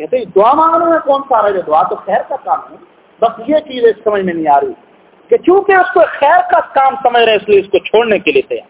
کہتے ہیں، دعا مانگنے میں کون سا رہے؟ دعا تو خیر کا کام ہے۔ بس یہ چیز سمجھ میں نہیں آ رہی کہ چونکہ اس کو خیر کا کام سمجھ رہے اس لیے اس کو چھوڑنے کے لیے تیار۔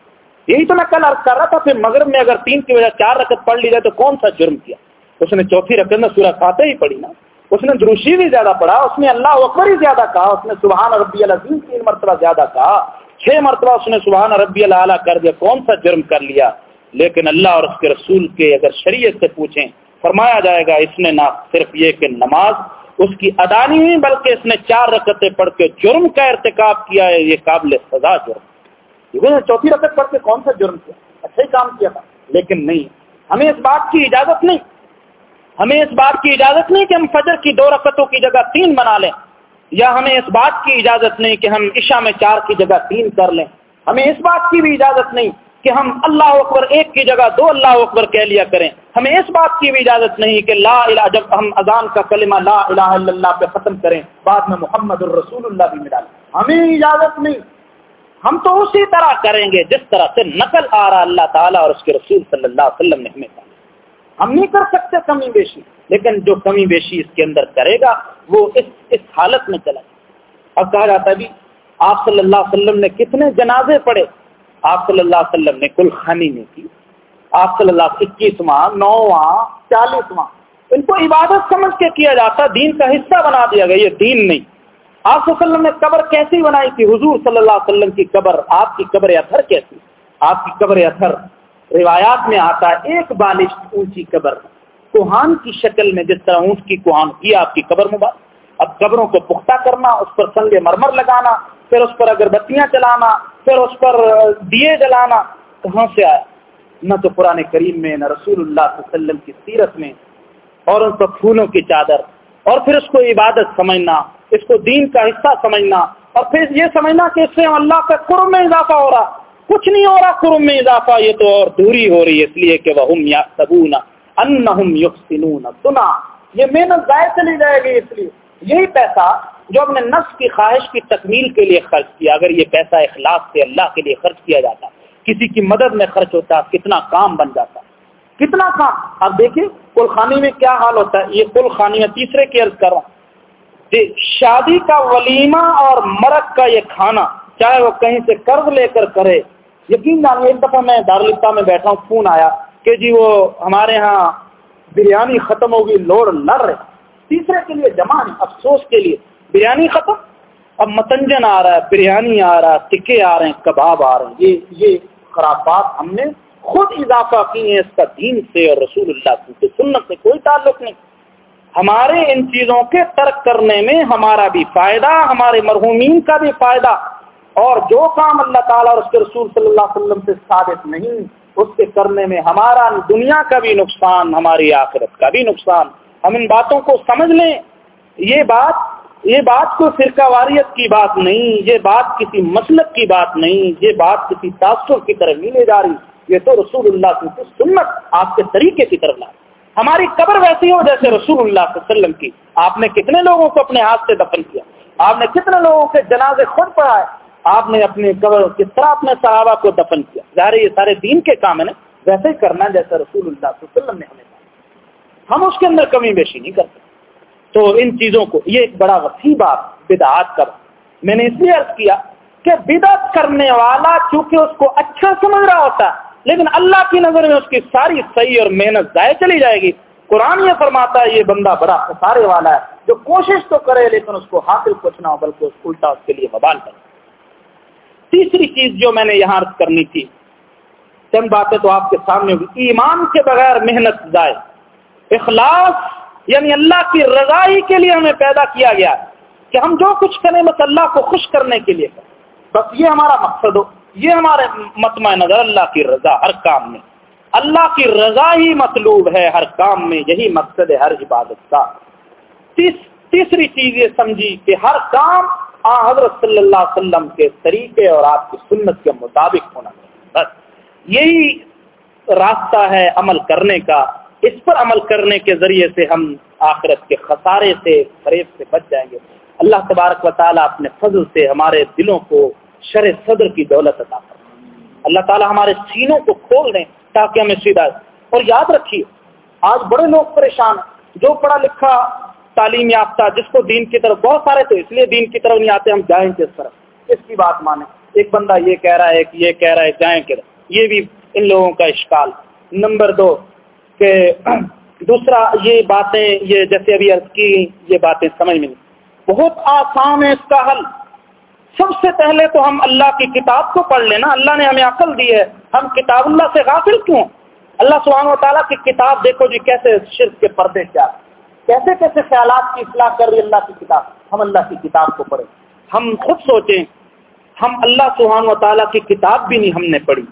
یہی تو میں کل عرض کر رہا تھا، پھر مغرب میں اگر تین کی وجہ چار رکعت پڑھ لی جائے تو کون سا جرم کیا؟ اس نے چوتھی رقم میں سورہ فاتح ہی پڑھی نا۔ اس نے دروشی بھی زیادہ پڑھا، اس نے اللہ اکبر ہی زیادہ کہا، اس نے سبحان ربی العظیم تین مرتبہ زیادہ کہا۔ چھ مرتبہ اس نے سبحان ربی اللہ کر دیا، کون سا جرم کر لیا؟ لیکن اللہ اور اس کے رسول کے اگر شریعت سے پوچھیں فرمایا جائے گا اس نے نہ صرف یہ کہ نماز اس کی ادا نہیں ہوئی، بلکہ اس نے چار رکتیں پڑھ کے جرم کا ارتکاب کیا ہے، یہ قابل سزا جرم چوتھی رکت پڑھ کے کون سا جرم کیا؟ اچھا ہی کام کیا تھا۔ لیکن نہیں، ہمیں اس بات کی اجازت نہیں۔ ہمیں اس بات کی اجازت نہیں کہ ہم فجر کی دو رکعتوں کی جگہ تین بنا لیں، یا ہمیں اس بات کی اجازت نہیں کہ ہم عشاء میں چار کی جگہ تین کر لیں۔ ہمیں اس بات کی بھی اجازت نہیں۔ کہ ہم اللہ اکبر ایک کی جگہ دو اللہ اکبر کہہ لیا کریں۔ ہمیں اس بات کی بھی اجازت نہیں کہ لا الہ جب ہم اذان کا کلمہ لا الہ الا اللہ پہ ختم کریں، بعد میں محمد الرسول اللہ بھی ملا لیں۔ ہمیں اجازت نہیں۔ ہم تو اسی طرح کریں گے جس طرح سے نقل آ رہا اللہ تعالیٰ اور اس کے رسول صلی اللہ علیہ وسلم نے ہمیں کہا۔ ہم نہیں کر سکتے کمی بیشی، لیکن جو کمی بیشی اس کے اندر کرے گا، وہ اس اس حالت میں چلا اب کہا جاتا ہے بھی، آپ صلی اللہ علیہ وسلم نے کتنے جنازے پڑے آپ صلی اللہ علیہ وسلم نے کل خانی میں کی، آپ صلی اللہ اکیسواں نواں چالیسواں ان کو عبادت سمجھ کے کیا جاتا، دین کا حصہ بنا دیا گیا، یہ دین نہیں۔ آپ صلی اللہ علیہ وسلم نے قبر کیسی بنائی تھی؟ حضور صلی اللہ علیہ وسلم کی قبر آپ کی قبر اتھر کیسی؟ آپ کی قبر اتھر روایات میں آتا ہے، ایک بالش اونچی قبر، کوہان کی شکل میں جس طرح اونٹ کی کوہان کی، آپ کی قبر مبارک۔ اب قبروں کو پختہ کرنا، اس پر سنگ مرمر لگانا پھر اس پر اگر بتیاں چلانا پھر اس پر دیے جلانا کہاں سے آیا۔ نہ تو قرآن کریم میں، نہ رسول اللہ صلی اللہ علیہ وسلم کی سیرت میں، اور ان پر پھولوں کی چادر، اور پھر اس کو عبادت سمجھنا، اس کو دین کا حصہ سمجھنا، اور پھر یہ سمجھنا کہ اس سے اللہ کا قرب میں اضافہ ہو رہا۔ کچھ نہیں ہو رہا قرم میں اضافہ، یہ تو اور دوری ہو رہی ہے، اس لیے کہ وہ یا سبونا ان سنا، یہ محنت ضائع چلی جائے گی اس لیے۔ یہی پیسہ جو اپنے نفس کی خواہش کی تکمیل کے لیے خرچ کیا، اگر یہ پیسہ اخلاق سے اللہ کے لیے خرچ کیا جاتا، کسی کی مدد میں خرچ ہوتا، کتنا کام بن جاتا، کتنا کام؟ اب دیکھیے کل خانی میں کیا حال ہوتا ہے؟ یہ کل خانی میں تیسرے کی عرض کر رہا ہوں۔ جی، شادی کا ولیمہ اور مرک کا یہ کھانا، چاہے وہ کہیں سے قرض لے کر کرے، یقین جانیے، ایک دفعہ میں دارالفتا میں بیٹھا ہوں، فون آیا کہ جی وہ ہمارے ہاں بریانی ختم ہوگی لوڑ لڑ رہے تیسرے کے لیے جمع نہیں افسوس کے لیے بریانی ختم؟ اب متنجن آ رہا ہے، بریانی آ رہا ہے ٹکے آ رہے ہیں، کباب آ رہے ہیں۔ یہ یہ خرابات ہم نے خود اضافہ کی ہیں اس کا دین سے اور رسول اللہ سے سنت سے کوئی تعلق نہیں۔ ہمارے ان چیزوں کے ترک کرنے میں ہمارا بھی فائدہ، ہمارے مرحومین کا بھی فائدہ۔ اور جو کام اللہ تعالیٰ اور اس کے رسول صلی اللہ علیہ وسلم سے ثابت نہیں، اس کے کرنے میں ہمارا دنیا کا بھی نقصان، ہماری آخرت کا بھی نقصان۔ ہم ان باتوں کو سمجھ لیں۔ یہ بات یہ بات کوئی فرقہ واریت کی بات نہیں، یہ بات کسی مسلک کی بات نہیں، یہ بات کسی تاثر کی طرف نہیں لے جا رہی۔ یہ تو رسول اللہ کی سنت آپ کے طریقے کی طرف لا ہماری قبر ویسی ہو جیسے رسول اللہ صلی اللہ علیہ وسلم کی۔ آپ نے کتنے لوگوں کو اپنے ہاتھ سے دفن کیا؟ آپ نے کتنے لوگوں کے جنازے خود پڑھائے؟ آپ نے اپنے قبر کس طرح اپنے صحابہ کو دفن کیا؟ ظاہر یہ سارے دین کے کام ہے نا، ویسے ہی کرنا جیسا رسول اللہ صلی اللہ علیہ وسلم نے ہمیں ہم اس کے اندر کمی بیشی نہیں کرتے تو ان چیزوں کو یہ ایک بڑا وسیع بات بدعات کا میں نے اس لیے عرض کیا کہ بدعت کرنے والا چونکہ اس کو اچھا سمجھ رہا ہوتا ہے، لیکن اللہ کی نظر میں اس کی ساری صحیح اور محنت ضائع چلی جائے گی۔ قرآن یہ فرماتا ہے، یہ بندہ بڑا خسارے والا ہے جو کوشش تو کرے لیکن اس کو حاصل کچھ نہ ہو، بلکہ اس الٹا اس کے لیے مبال کرے تیسری چیز جو میں نے یہاں عرض کرنی تھی، چند باتیں تو آپ کے سامنے ہوگی ایمان کے بغیر محنت ضائع۔ اخلاص یعنی اللہ کی رضائی کے لیے ہمیں پیدا کیا گیا کہ ہم جو کچھ کریں بس اللہ کو خوش کرنے کے لیے کریں۔ بس یہ ہمارا مقصد ہو۔ یہ ہمارے متمع نظر اللہ کی رضا ہر کام میں۔ اللہ کی رضا ہی مطلوب ہے ہر کام میں، یہی مقصد ہے ہر عبادت کا۔ تیس، تیسری چیز یہ سمجھی کہ ہر کام آ حضرت صلی اللہ علیہ وسلم کے طریقے اور آپ کی سنت کے مطابق ہونا۔ چاہیے بس یہی راستہ ہے عمل کرنے کا۔ اس پر عمل کرنے کے ذریعے سے ہم آخرت کے خسارے سے، فریب سے بچ جائیں گے۔ اللہ تبارک و تعالیٰ اپنے فضل سے ہمارے دلوں کو شر صدر کی دولت عطا کر اللہ تعالیٰ ہمارے سینوں کو کھول دیں تاکہ ہمیں سیدھا۔ اور یاد رکھیے، آج بڑے لوگ پریشان ہیں۔ جو پڑھا لکھا تعلیم یافتہ، جس کو دین کی طرف بہت سارے، تو اس لیے دین کی طرف نہیں آتے، ہم جائیں کس طرف؟ اس کی بات مانیں۔ ایک بندہ یہ کہہ رہا ہے کہ یہ کہہ رہا ہے جائیں کدھر یہ بھی ان لوگوں کا اشکال۔ نمبر دو کہ دوسرا یہ باتیں، یہ جیسے ابھی عرض کی یہ باتیں سمجھ میں نہیں۔ بہت آسان ہے اس کا حل۔ سب سے پہلے تو ہم اللہ کی کتاب کو پڑھ لیں نا اللہ نے ہمیں عقل دی ہے۔ ہم کتاب اللہ سے غافل کیوں؟ اللہ سبحانہ و تعالیٰ کی کتاب دیکھو جی کیسے شرک کے پردے کیا کیسے کیسے خیالات کی اصلاح کر رہی اللہ کی کتاب۔ ہم اللہ کی کتاب کو پڑھیں۔ ہم خود سوچیں۔ ہم اللہ سبحانہ و تعالیٰ کی کتاب بھی نہیں ہم نے پڑھی۔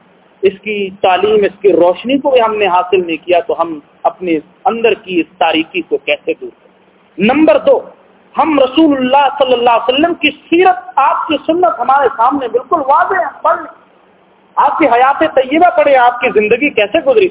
اس کی تعلیم، اس کی روشنی کو بھی ہم نے حاصل نہیں کیا تو ہم اپنے اندر کی اس تاریخی کو کیسے دور کریں؟ نمبر دو، ہم رسول اللہ صلی اللہ علیہ وسلم کی سیرت، آپ کی سنت ہمارے سامنے بالکل واضح ہے پڑھ آپ کی حیات طیبہ پڑے آپ کی زندگی کیسے گزری؟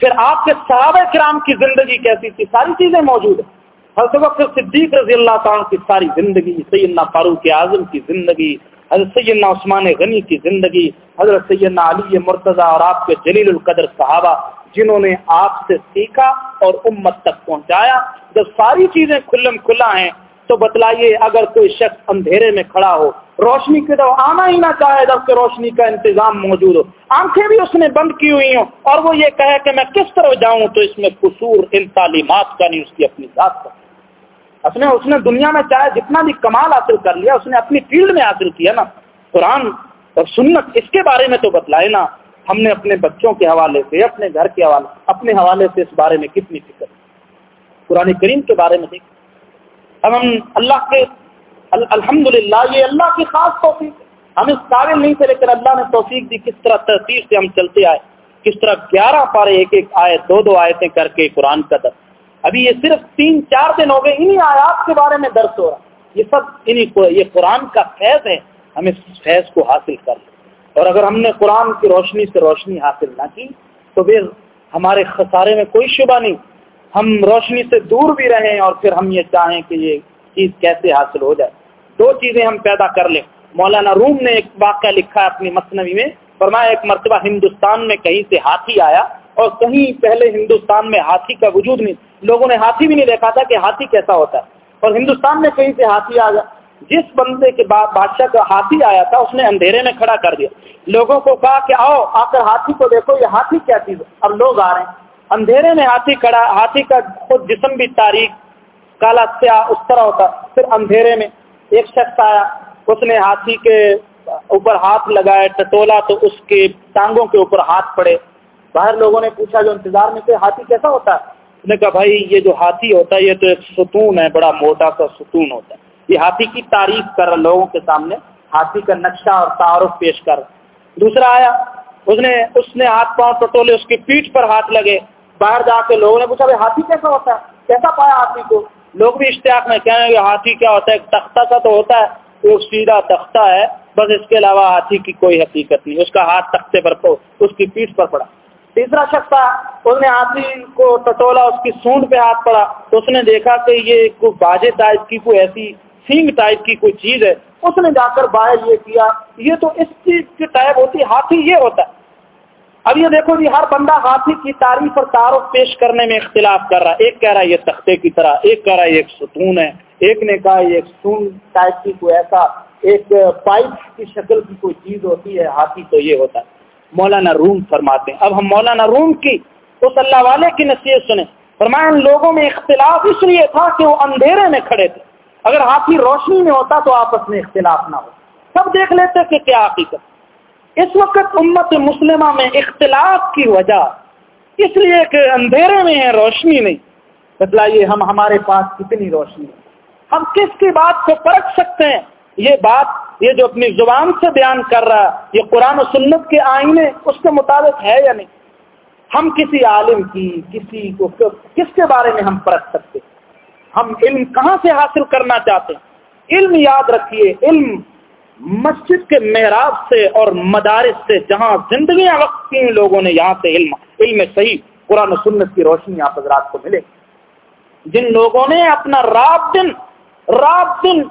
پھر آپ کے صحابہ کرام کی زندگی کیسی تھی؟ ساری چیزیں موجود ہیں۔ حضرت وقت صدیق رضی اللہ تعالیٰ کی ساری زندگی، سیدنا فاروق اعظم کی زندگی حضرت سیدنا عثمان غنی کی زندگی، حضرت سیدنا علی مرتضی اور آپ کے جلیل القدر صحابہ، جنہوں نے آپ سے سیکھا اور امت تک پہنچایا۔ جب ساری چیزیں کھلم کھلا ہیں، تو بتلائیے، اگر کوئی شخص اندھیرے میں کھڑا ہو، روشنی کی طرف آنا ہی نہ چاہے جبکہ روشنی کا انتظام موجود ہو۔ آنکھیں بھی اس نے بند کی ہوئی ہوں اور وہ یہ کہے کہ میں کس طرح جاؤں تو اس میں قصور ان تعلیمات کا نہیں، اس کی اپنی ذات کا۔ اس نے اس نے دنیا میں چاہے جتنا بھی کمال حاصل کر لیا، اس نے اپنی فیلڈ میں حاصل کیا نا۔ قرآن اور سنت، اس کے بارے میں تو بتلائے نا۔ ہم نے اپنے بچوں کے حوالے سے، اپنے گھر کے حوالے، اپنے حوالے سے اس بارے میں کتنی فکر۔ قرآن کریم کے بارے میں دیکھ اب ہم اللہ کے الحمد یہ اللہ کی خاص توفیق ہم اس قابل نہیں تھے، لیکن اللہ نے توفیق دی۔ کس طرح ترتیب سے ہم چلتے آئے۔ کس طرح گیارہ پارے، ایک ایک آئے دو دو آیتیں کر کے قرآن کا در ابھی یہ صرف تین چار دن ہو گئے انہیں آیات کے بارے میں درس ہو رہا یہ سب انہیں یہ قرآن کا فیض ہے، ہم اس فیض کو حاصل کر لیں۔ اور اگر ہم نے قرآن کی روشنی سے روشنی حاصل نہ کی، تو پھر ہمارے خسارے میں کوئی شبہ نہیں۔ ہم روشنی سے دور بھی رہیں اور پھر ہم یہ چاہیں کہ یہ چیز کیسے حاصل ہو جائے۔ دو چیزیں ہم پیدا کر لیں۔ مولانا روم نے ایک واقعہ لکھا ہے اپنی مصنوعی میں۔ فرمایا، ایک مرتبہ ہندوستان میں کہیں سے ہاتھی آیا اور کہیں پہلے ہندوستان میں ہاتھی کا وجود نہیں۔ لوگوں نے ہاتھی بھی نہیں دیکھا تھا کہ ہاتھی کیسا ہوتا ہے۔ اور ہندوستان میں کہیں سے ہاتھی آ گیا جس بندے کے بعد بادشاہ کا ہاتھی آیا تھا، اس نے اندھیرے میں کھڑا کر دیا۔ لوگوں کو کہا کہ آؤ، آ کر ہاتھی کو دیکھو، یہ ہاتھی کیا چیز ہے؟ اب لوگ آ رہے ہیں۔ اندھیرے میں ہاتھی کھڑا ہاتھی کا خود جسم بھی تاریخ کالا سیاہ، اس طرح ہوتا۔ پھر اندھیرے میں ایک شخص آیا، اس نے ہاتھی کے اوپر ہاتھ لگائے ٹٹولا تو اس کے ٹانگوں کے اوپر ہاتھ پڑے۔ باہر لوگوں نے پوچھا جو انتظار میں کہ ہاتھی کیسا ہوتا ہے؟ اس نے کہا بھائی یہ جو ہاتھی ہوتا ہے، یہ تو ایک ستون ہے، بڑا موٹا سا ستون ہوتا ہے۔ یہ ہاتھی کی تعریف کر لوگوں کے سامنے۔ ہاتھی کا نقشہ اور تعارف پیش کر دوسرا آیا، اس نے اس نے ہاتھ پاؤں ٹٹولے، اس کی پیٹھ پر ہاتھ لگے۔ باہر جا کے لوگوں نے پوچھا، بھائی، ہاتھی کیسا ہوتا ہے؟ کیسا پایا ہاتھی کو؟ لوگ بھی اشتیاق میں کہیں گے ہاتھی کیا ہوتا ہے؟ ایک تختہ سا تو ہوتا ہے ایک سیدھا تختہ ہے، بس اس کے علاوہ ہاتھی کی کوئی حقیقت نہیں۔ اس کا ہاتھ تختے پر اس کی پیٹھ پر پڑا۔ تیسرا شخص تھا، اس نے ہاتھی کو ٹٹولا، اس کی سونڈ پہ ہاتھ پڑا۔ تو اس نے دیکھا کہ یہ کوئی باجے ٹائپ کی، کوئی ایسی سینگ ٹائپ کی کوئی چیز ہے۔ اس نے جا کر باہر یہ کیا، یہ تو اس چیز کی ٹائپ ہوتی، ہاتھی یہ ہوتا ہے۔ اب یہ دیکھو جی ہر بندہ ہاتھی کی تعریف اور تعارف پیش کرنے میں اختلاف کر رہا ہے۔ ایک کہہ رہا ہے یہ تختے کی طرح، ایک کہہ رہا ہے ایک ستون ہے۔ ایک نے کہا یہ ایک ستون ٹائپ کی کوئی ایسا، ایک پائپ کی شکل کی کوئی چیز ہوتی ہے، ہاتھی تو یہ ہوتا ہے۔ مولانا روم فرماتے ہیں۔ اب ہم مولانا روم کی اس اللہ والے کی نصیحت سنیں۔ فرمایا ان لوگوں میں اختلاف اس لیے تھا کہ وہ اندھیرے میں کھڑے تھے۔ اگر ہاتھی روشنی میں ہوتا تو آپس میں اختلاف نہ ہو۔ سب دیکھ لیتے کہ کیا حقیقت اس وقت امت مسلمہ میں اختلاف کی وجہ۔ اس لیے کہ اندھیرے میں ہے روشنی نہیں۔ بتلائیے، ہم ہمارے پاس کتنی روشنی ہے؟ ہم کس کی بات کو پرکھ سکتے ہیں؟ یہ بات یہ جو اپنی زبان سے بیان کر رہا ہے، یہ قرآن و سنت کے آئینے، اس کے مطابق ہے یا نہیں؟ ہم کسی عالم کی، کسی کو، کس کے بارے میں ہم پرکھ سکتے؟ ہم علم کہاں سے حاصل کرنا چاہتے ہیں؟ علم یاد رکھیے، علم مسجد کے محراب سے اور مدارس سے، جہاں زندگیاں وقت کی لوگوں نے یہاں سے علم علم صحیح، قرآن و سنت کی روشنی آپ حضرات کو ملے۔ جن لوگوں نے اپنا رات دن رات دن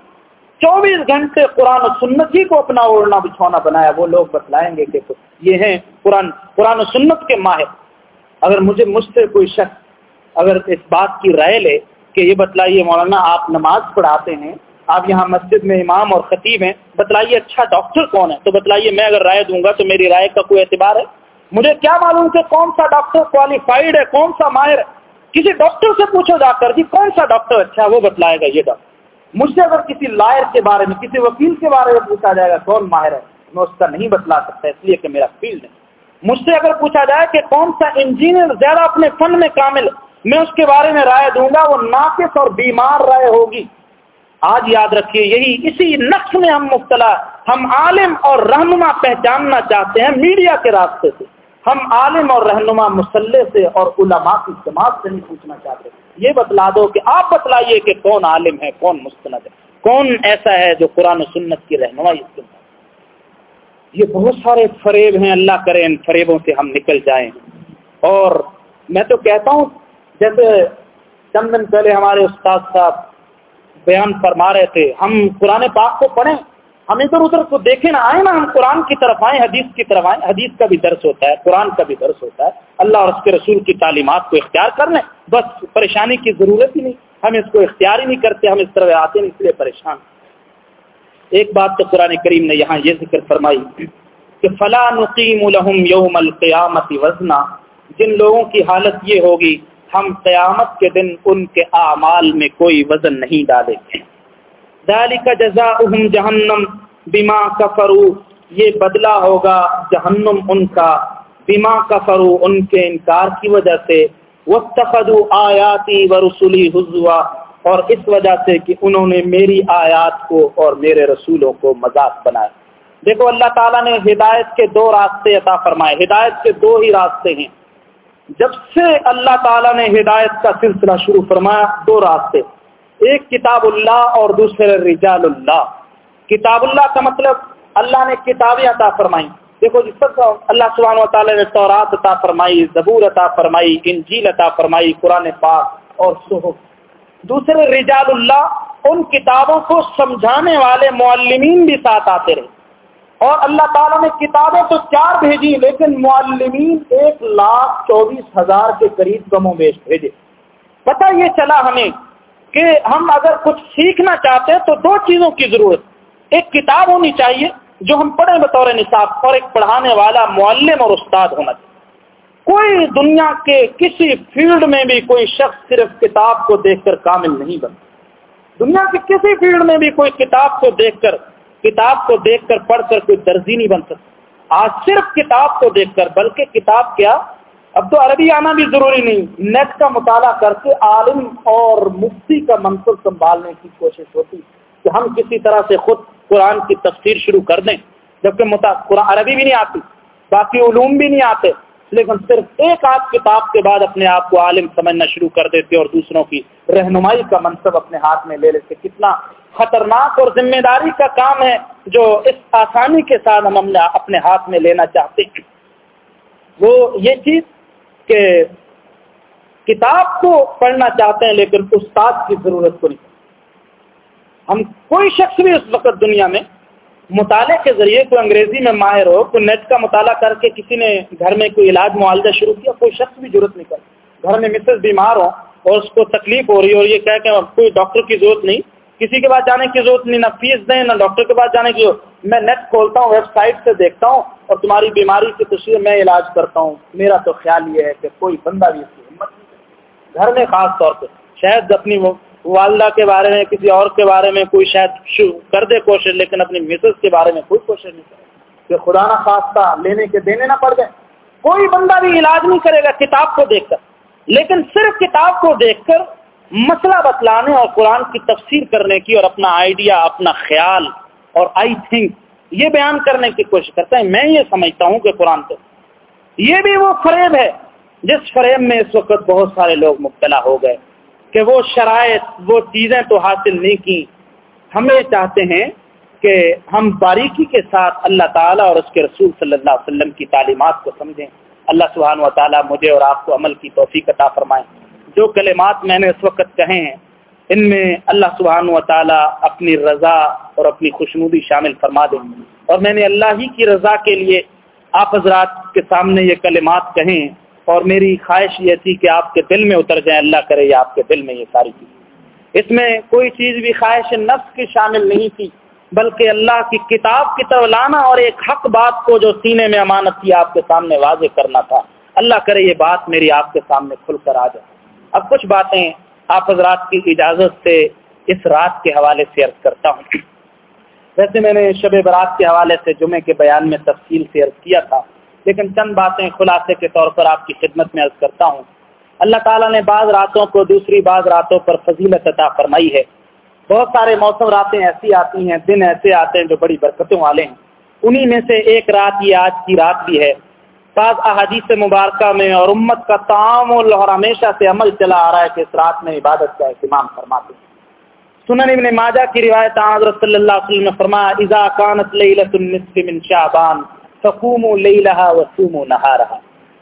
چوبیس گھنٹے قرآن و سنت ہی کو اپنا اوڑھنا بچھونا بنایا، وہ لوگ بتلائیں گے کہ یہ ہیں قرآن قرآن و سنت کے ماہر۔ اگر مجھے مجھ سے کوئی شخص اگر اس بات کی رائے لے کہ یہ بتلائیے مولانا، آپ نماز پڑھاتے ہیں، آپ یہاں مسجد میں امام اور خطیب ہیں، بتلائیے اچھا ڈاکٹر کون ہے؟ تو بتلائیے میں اگر رائے دوں گا تو میری رائے کا کوئی اعتبار ہے؟ مجھے کیا معلوم کہ کون سا ڈاکٹر کوالیفائڈ ہے، کون سا ماہر ہے؟ کسی ڈاکٹر سے پوچھو جا کر جی کون سا ڈاکٹر اچھا ہے، وہ بتلائے گا یہ ڈاکٹر۔ مجھ سے اگر کسی لائر کے بارے میں، کسی وکیل کے بارے میں پوچھا جائے گا، کون ماہر ہے؟ میں اس کا نہیں بتلا سکتا، اس لیے کہ میرا فیلڈ ہے۔ مجھ سے اگر پوچھا جائے کہ کون سا انجینئر زیادہ اپنے فن میں کامل میں اس کے بارے میں رائے دوں گا، وہ ناقص اور بیمار رائے ہوگی۔ آج یاد رکھیے، یہی اسی نقص میں ہم مبتلا ہم عالم اور رہنما پہچاننا چاہتے ہیں میڈیا کے راستے سے۔ ہم عالم اور رہنما مسلح سے اور علماء کی جماعت سے نہیں پوچھنا چاہتے۔ یہ بتلا دو کہ آپ بتلائیے کہ کون عالم ہے، کون مستند ہے۔ کون ایسا ہے جو قرآن و سنت کی رہنمائی یہ بہت سارے فریب ہیں، اللہ کرے ان فریبوں سے ہم نکل جائیں۔ اور میں تو کہتا ہوں، جیسے چند دن پہلے ہمارے استاد صاحب بیان فرما رہے تھے، ہم قرآن پاک کو پڑھیں۔ ہم ادھر ادھر کو دیکھیں نا آئے نا، ہم قرآن کی طرف آئیں، حدیث کی طرف آئیں۔ حدیث کا بھی درس ہوتا ہے، قرآن کا بھی درس ہوتا ہے۔ اللہ اور اس کے رسول کی تعلیمات کو اختیار کر لیں۔ بس پریشانی کی ضرورت ہی نہیں۔ ہم اس کو اختیار ہی نہیں کرتے، ہم اس طرح آتے نہیں اس لیے پریشان۔ ایک بات تو قرآن کریم نے یہاں یہ ذکر فرمائی کہ فلاں نقیم الحم یوم القیامت وزنا۔ جن لوگوں کی حالت یہ ہوگی، ہم قیامت کے دن ان کے اعمال میں کوئی وزن نہیں ڈالیں گے۔ ذالک جزاؤہم جہنم بما کفرو یہ بدلہ ہوگا جہنم ان کا، بما کفرو ان کے انکار کی وجہ سے۔ واتخذوا آیاتی ورسولی حضوا اور اس وجہ سے کہ انہوں نے میری آیات کو اور میرے رسولوں کو مذاق بنایا۔ دیکھو، اللہ تعالیٰ نے ہدایت کے دو راستے عطا فرمائے۔ ہدایت کے دو ہی راستے ہیں۔ جب سے اللہ تعالیٰ نے ہدایت کا سلسلہ شروع فرمایا، دو راستے۔ ایک کتاب اللہ اور دوسرے رجال اللہ۔ کتاب اللہ کا مطلب اللہ نے کتابیں عطا فرمائی دیکھو جس پر اللہ سبحانہ و تعالی نے تورات عطا فرمائی، زبور عطا فرمائی، انجیل عطا فرمائی، قرآن پاک اور صحف۔ دوسرے رجال اللہ ان کتابوں کو سمجھانے والے معلمین بھی ساتھ آتے رہے۔ اور اللہ تعالیٰ نے کتابیں تو چار بھیجی، لیکن معلمین ایک لاکھ چوبیس ہزار کے قریب کم و بیش بھیجے۔ پتہ یہ چلا ہمیں کہ ہم اگر کچھ سیکھنا چاہتے ہیں تو دو چیزوں کی ضرورت ایک کتاب ہونی چاہیے جو ہم پڑھیں بطور نصاب اور ایک پڑھانے والا معلم اور استاد ہونا چاہیے۔ کوئی دنیا کے کسی فیلڈ میں بھی کوئی شخص صرف کتاب کو دیکھ کر کامل نہیں بنتا۔ دنیا کے کسی فیلڈ میں بھی کوئی کتاب کو دیکھ کر، کتاب کو دیکھ کر پڑھ کر کوئی درزی نہیں بن سکتا۔ آج صرف کتاب کو دیکھ کر، بلکہ کتاب کیا؟ اب تو عربی آنا بھی ضروری نہیں نیٹ کا مطالعہ کر کے عالم اور مفتی کا منصب سنبھالنے کی کوشش ہوتی کہ ہم کسی طرح سے خود قرآن کی تفسیر شروع کر دیں۔ جبکہ قرآن عربی بھی نہیں آتی، باقی علوم بھی نہیں آتے، لیکن صرف ایک آدھ کتاب کے بعد اپنے آپ کو عالم سمجھنا شروع کر دیتے اور دوسروں کی رہنمائی کا منصب اپنے ہاتھ میں لے لیتے۔ کتنا خطرناک اور ذمہ داری کا کام ہے جو اس آسانی کے ساتھ ہم اپنے ہاتھ میں لینا چاہتے ہیں۔ وہ یہ چیز کہ کتاب کو پڑھنا چاہتے ہیں لیکن استاد کی ضرورت کو نہیں۔ ہم کوئی شخص بھی اس وقت دنیا میں مطالعے کے ذریعے کوئی انگریزی میں ماہر ہو، کوئی نیٹ کا مطالعہ کر کے کسی نے گھر میں کوئی علاج معالجہ شروع کیا، کوئی شخص بھی ضرورت نہیں کر گھر میں مسز بیمار ہو اور اس کو تکلیف ہو رہی ہے اور یہ کہہ کہ کوئی ڈاکٹر کی ضرورت نہیں، کسی کے پاس جانے کی ضرورت نہیں، نہ فیس دیں، نہ ڈاکٹر کے پاس جانے کی ضرورت۔ میں نیٹ کھولتا ہوں، ویب سائٹ سے دیکھتا ہوں اور تمہاری بیماری کی تصویر میں علاج کرتا ہوں۔ میرا تو خیال یہ ہے کہ کوئی بندہ بھی اس کی ہمت نہیں گھر میں خاص طور پہ شاید اپنی والدہ کے بارے میں، کسی اور کے بارے میں کوئی شاید کر دے کوشش، لیکن اپنی مسز کے بارے میں کوئی کوشش نہیں کرے۔ کہ خدا نہ خواستہ لینے کے دینے نہ پڑ گئے کوئی بندہ بھی علاج نہیں کرے گا کتاب کو دیکھ کر۔ لیکن صرف کتاب کو دیکھ کر مسئلہ بتلانے اور قرآن کی تفسیر کرنے کی اور اپنا آئیڈیا اپنا خیال اور آئی تھنک یہ بیان کرنے کی کوشش کرتا ہے۔ میں یہ سمجھتا ہوں کہ قرآن کو یہ بھی وہ فریب ہے جس فریب میں اس وقت بہت سارے لوگ مبتلا ہو گئے کہ وہ شرائط، وہ چیزیں تو حاصل نہیں کی ہم یہ چاہتے ہیں کہ ہم باریکی کے ساتھ اللہ تعالیٰ اور اس کے رسول صلی اللہ علیہ وسلم کی تعلیمات کو سمجھیں۔ اللہ سبحانہ و تعالیٰ مجھے اور آپ کو عمل کی توفیق عطا فرمائیں جو کلمات میں نے اس وقت کہے ہیں ان میں اللہ سبحانہ و تعالیٰ اپنی رضا اور اپنی خوشنودی شامل فرما دیں اور میں نے اللہ ہی کی رضا کے لیے آپ حضرات کے سامنے یہ کلمات کہیں اور میری خواہش یہ تھی کہ آپ کے دل میں اتر جائیں، اللہ کرے یا آپ کے دل میں یہ ساری چیز اس میں کوئی چیز بھی خواہش نفس کی شامل نہیں تھی، بلکہ اللہ کی کتاب کی طرف لانا اور ایک حق بات کو جو سینے میں امانت تھی آپ کے سامنے واضح کرنا تھا۔ اللہ کرے یہ بات میری آپ کے سامنے کھل کر آ جائے۔ اب کچھ باتیں آپ حضرات کی اجازت سے اس رات کے حوالے سے عرض کرتا ہوں۔ ویسے میں نے شب برات کے حوالے سے جمعے کے بیان میں تفصیل سے عرض کیا تھا، لیکن چند باتیں خلاصے کے طور پر آپ کی خدمت میں عرض کرتا ہوں۔ اللہ تعالیٰ نے بعض راتوں کو دوسری بعض راتوں پر فضیلت عطا فرمائی ہے۔ بہت سارے موسم راتیں ایسی آتی ہیں، دن ایسے آتے ہیں جو بڑی برکتوں والے ہیں۔ انہی میں سے ایک رات یہ آج کی رات بھی ہے۔ بعض احادیث مبارکہ میں اور امت کا تعامل اور ہمیشہ سے عمل چلا آ رہا ہے کہ اس رات میں عبادت کا اہتمام فرماتے ہیں۔ سنن ابن ماجہ کی روایت حضرت صلی اللہ علیہ وسلم نے فرمایا، اذا كانت ليله النصف من شعبان فقوم لیلہا وصوم نہارہا۔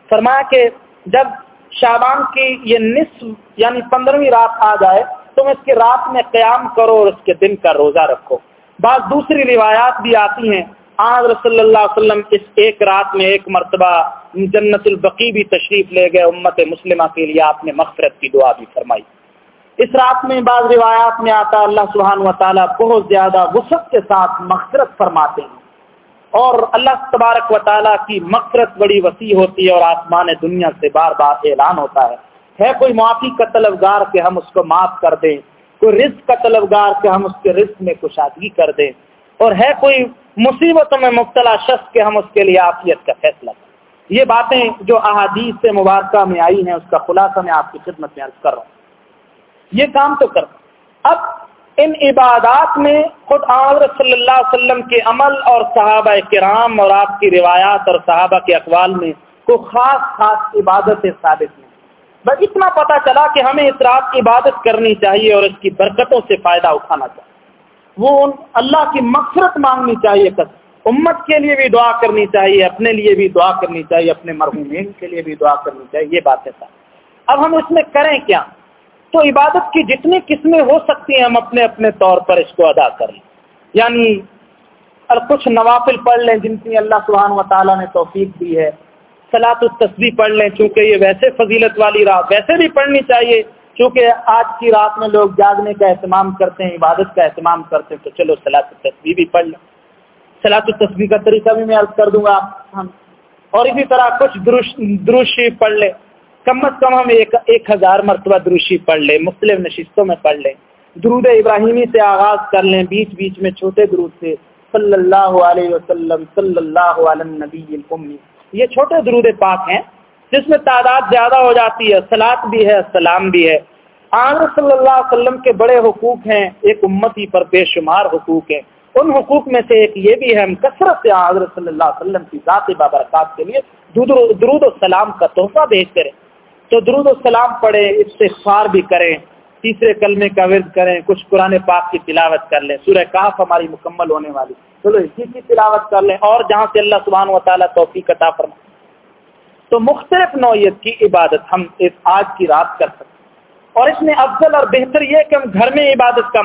فرمایا کہ جب شعبان کی یہ نصف یعنی پندرہویں رات آ جائے تم اس کی رات میں قیام کرو اور اس کے دن کا روزہ رکھو۔ بعض دوسری روایات بھی آتی ہیں آج رسول اللہ علیہ وسلم اس ایک رات میں ایک مرتبہ جنت البقی بھی تشریف لے گئے، امت مسلمہ کے لیے آپ نے مغفرت کی دعا بھی فرمائی۔ اس رات میں بعض روایات میں آتا اللہ سبحانہ و تعالیٰ بہت زیادہ وسعت کے ساتھ مغفرت فرماتے ہیں۔ اور اللہ تبارک و تعالیٰ کی مغفرت بڑی وسیع ہوتی ہے اور آسمان دنیا سے بار بار اعلان ہوتا ہے۔ ہے کوئی معافی کا طلبگار کہ ہم اس کو معاف کر دیں؟ کوئی رزق کا طلبگار کہ ہم اس کے رزق میں کشادگی کر دیں؟ اور ہے کوئی مصیبتوں میں مبتلا شخص کہ ہم اس کے لیے عافیت کا فیصلہ کریں۔ یہ باتیں جو احادیث سے مبارکہ میں آئی ہیں، اس کا خلاصہ میں آپ کی خدمت میں عرض کر رہا ہوں۔ یہ کام تو کر اب ان عبادات میں خود آمر صلی اللہ علیہ وسلم کے عمل اور صحابہ کرام اور آپ کی روایات اور صحابہ کے اقوال میں کو خاص خاص عبادتیں ثابت ہیں بس اتنا پتہ چلا کہ ہمیں اس رات کی عبادت کرنی چاہیے اور اس کی برکتوں سے فائدہ اٹھانا چاہیے۔ وہ اللہ کی مغفرت مانگنی چاہیے امت کے لیے بھی دعا کرنی چاہیے، اپنے لیے بھی دعا کرنی چاہیے، اپنے مرحومین کے لیے بھی دعا کرنی چاہیے، یہ باتیں تھا اب ہم اس میں کریں کیا؟ تو عبادت کی جتنی قسمیں ہو سکتی ہیں، ہم اپنے اپنے طور پر اس کو ادا کر لیں یعنی کچھ نوافل پڑھ لیں جن کی اللہ سبحانہ و تعالیٰ نے توفیق دی ہے۔ سلاط التصوی پڑھ لیں، چونکہ یہ ویسے فضیلت والی رات ویسے بھی پڑھنی چاہیے۔ چونکہ آج کی رات میں لوگ جاگنے کا اہتمام کرتے ہیں، عبادت کا اہتمام کرتے ہیں، تو چلو سلاط التصوی بھی پڑھ لیں۔ سلاط التصوی کا طریقہ بھی میں عرض کر دوں گا ہم۔ اور اسی طرح کچھ دروشی پڑھ لیں۔ کم از کم ہم ایک ایک ہزار مرتبہ دروشی پڑھ لیں، مختلف نشستوں میں پڑھ لیں۔ درود ابراہیمی سے آغاز کر لیں، بیچ بیچ میں چھوٹے درود سے۔ صلی اللہ علیہ وسلم، صلی اللہ علیہ نبی یہ چھوٹے درود پاک ہیں۔ جس میں تعداد زیادہ ہو جاتی ہے سلاد بھی ہے، سلام بھی ہے۔ آنر صلی اللہ علیہ وسلم کے بڑے حقوق ہیں، ایک امتی پر بے شمار حقوق ہیں۔ ان حقوق میں سے ایک یہ بھی ہے، ہم کثرت سے حضرت صلی اللہ علیہ وسلم کی ذات بابرکات کے لیے درود و سلام کا تحفہ بھیجتے رہے۔ تو درود السلام پڑھیں، استغفار بھی کریں، تیسرے کلمے کا ورد کریں، کچھ قرآن پاک کی تلاوت کر لیں۔ سورہ کاف ہماری مکمل ہونے والی۔ چلو اسی کی تلاوت کر لیں اور جہاں سے اللہ سبحانہ و تعالیٰ توفیق عطا فرما تو مختلف نوعیت کی عبادت ہم اس آج کی رات کر سکتے ہیں۔ اور اس میں افضل اور بہتر یہ کہ ہم گھر میں عبادت کا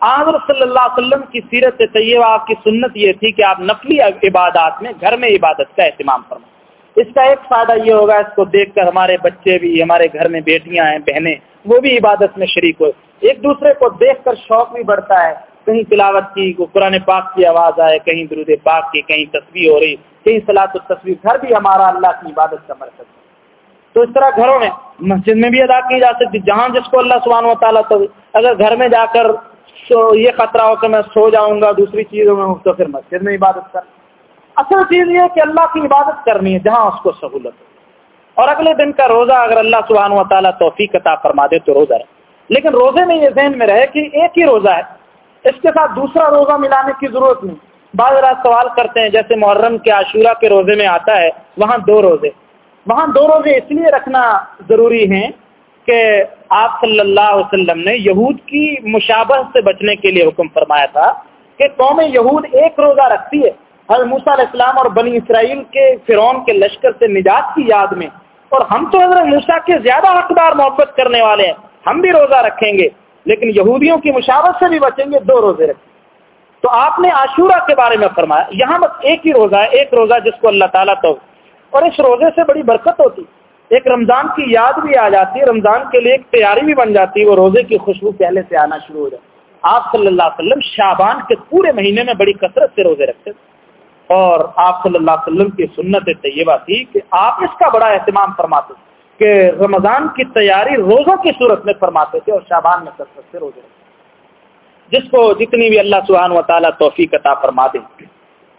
آضر صلی اللہ علیہ وسلم کی سیرت طیبہ کی سنت یہ تھی کہ آپ نفلی عبادات میں گھر میں عبادت کا اہتمام فرمائیں۔ اس کا ایک فائدہ یہ ہوگا اس کو دیکھ کر ہمارے بچے بھی، ہمارے گھر میں بیٹیاں ہیں، بہنیں، وہ بھی عبادت میں شریک ہو ایک دوسرے کو دیکھ کر شوق بھی بڑھتا ہے۔ کہیں تلاوت کی قرآن پاک کی آواز آئے، کہیں درود پاک کی، کہیں تصویر ہو رہی، کہیں سلاط و تصویر گھر بھی ہمارا اللہ کی عبادت کا مرکز ہے۔ تو اس طرح گھروں میں، مسجد میں بھی ادا کی جا سکتی، جہاں جس کو اللہ سبحانہ و تعالیٰ تو اگر گھر میں جا کر یہ خطرہ ہو کہ میں سو جاؤں گا، دوسری چیزوں میں ہوں، تو پھر مسجد میں عبادت کر۔ اصل چیز یہ کہ اللہ کی عبادت کرنی ہے، جہاں اس کو سہولت ہو۔ اور اگلے دن کا روزہ اگر اللہ سبحانہ و تعالیٰ توفیق عطا فرما دے تو روزہ رہے۔ لیکن روزے میں یہ ذہن میں رہے کہ ایک ہی روزہ ہے۔ اس کے ساتھ دوسرا روزہ ملانے کی ضرورت نہیں۔ بعض رات سوال کرتے ہیں، جیسے محرم کے عاشورہ کے روزے میں آتا ہے، وہاں دو روزے۔ وہاں دو روزے اس لیے رکھنا ضروری ہیں کہ آپ صلی اللہ علیہ وسلم نے یہود کی مشابہ سے بچنے کے لیے حکم فرمایا تھا کہ قوم یہود ایک روزہ رکھتی ہے۔ حضرت موسیٰ علیہ السلام اور بنی اسرائیل کے فرعون کے لشکر سے نجات کی یاد میں۔ اور ہم تو حضرت موسیٰ کے زیادہ حقدار محبت کرنے والے ہیں۔ ہم بھی روزہ رکھیں گے۔ لیکن یہودیوں کی مشاورت سے بھی بچیں گے، دو روزے رکھیں تو آپ نے عاشورہ کے بارے میں فرمایا، یہاں بس ایک ہی روزہ ہے، ایک روزہ جس کو اللہ تعالیٰ تو۔ اور اس روزے سے بڑی برکت ہوتی۔ ایک رمضان کی یاد بھی آ جاتی ہے رمضان کے لیے ایک تیاری بھی بن جاتی ہے وہ روزے کی خوشبو پہلے سے آنا شروع ہو جاتی۔ آپ صلی اللہ علیہ وسلم شابان کے پورے مہینے میں بڑی کثرت سے روزے رکھتے۔ تھے اور آپ صلی اللہ علیہ وسلم کی سنت طیبہ تھی کہ آپ اس کا بڑا اہتمام فرماتے۔ تھے کہ رمضان کی تیاری روزوں کی صورت میں فرماتے تھے اور شابان میں کثرت سے روزے جس کو جتنی بھی اللہ سبحانہ و تعالیٰ توفیق عطا فرما دیں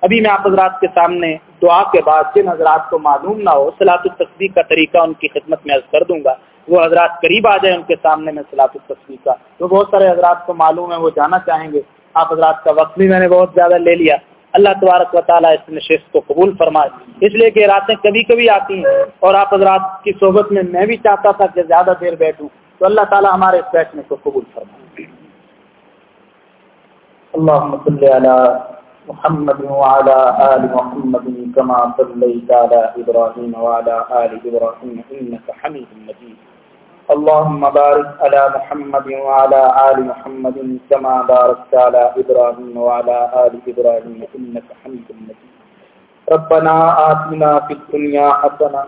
ابھی میں آپ حضرات کے سامنے دعا کے بعد جن حضرات کو معلوم نہ ہو سلاط التصویر کا طریقہ ان کی خدمت میں عرض کر دوں گا۔ وہ حضرات قریب آ جائیں ان کے سامنے میں سلاط التصویر کا۔ تو بہت سارے حضرات کو معلوم ہے، وہ جانا چاہیں گے۔ آپ حضرات کا وقت بھی میں نے بہت زیادہ لے لیا۔ اللہ تبارک و تعالیٰ اس نشست کو قبول فرمائے۔ اس لیے کہ راتیں کبھی کبھی آتی ہیں اور آپ حضرات کی صحبت میں میں بھی چاہتا تھا کہ زیادہ دیر بیٹھوں، تو اللہ تعالیٰ ہمارے اس بیٹھنے کو قبول فرمائے۔ اللهم صل على محمد وعلى آل محمد كما صليت على إبراهيم وعلى آل إبراهيم إنك حميد مجيد اللهم بارك على محمد وعلى آل محمد كما باركت على إبراهيم وعلى آل إبراهيم إنك حميد مجيد. ربنا آتنا في الدنيا حسنة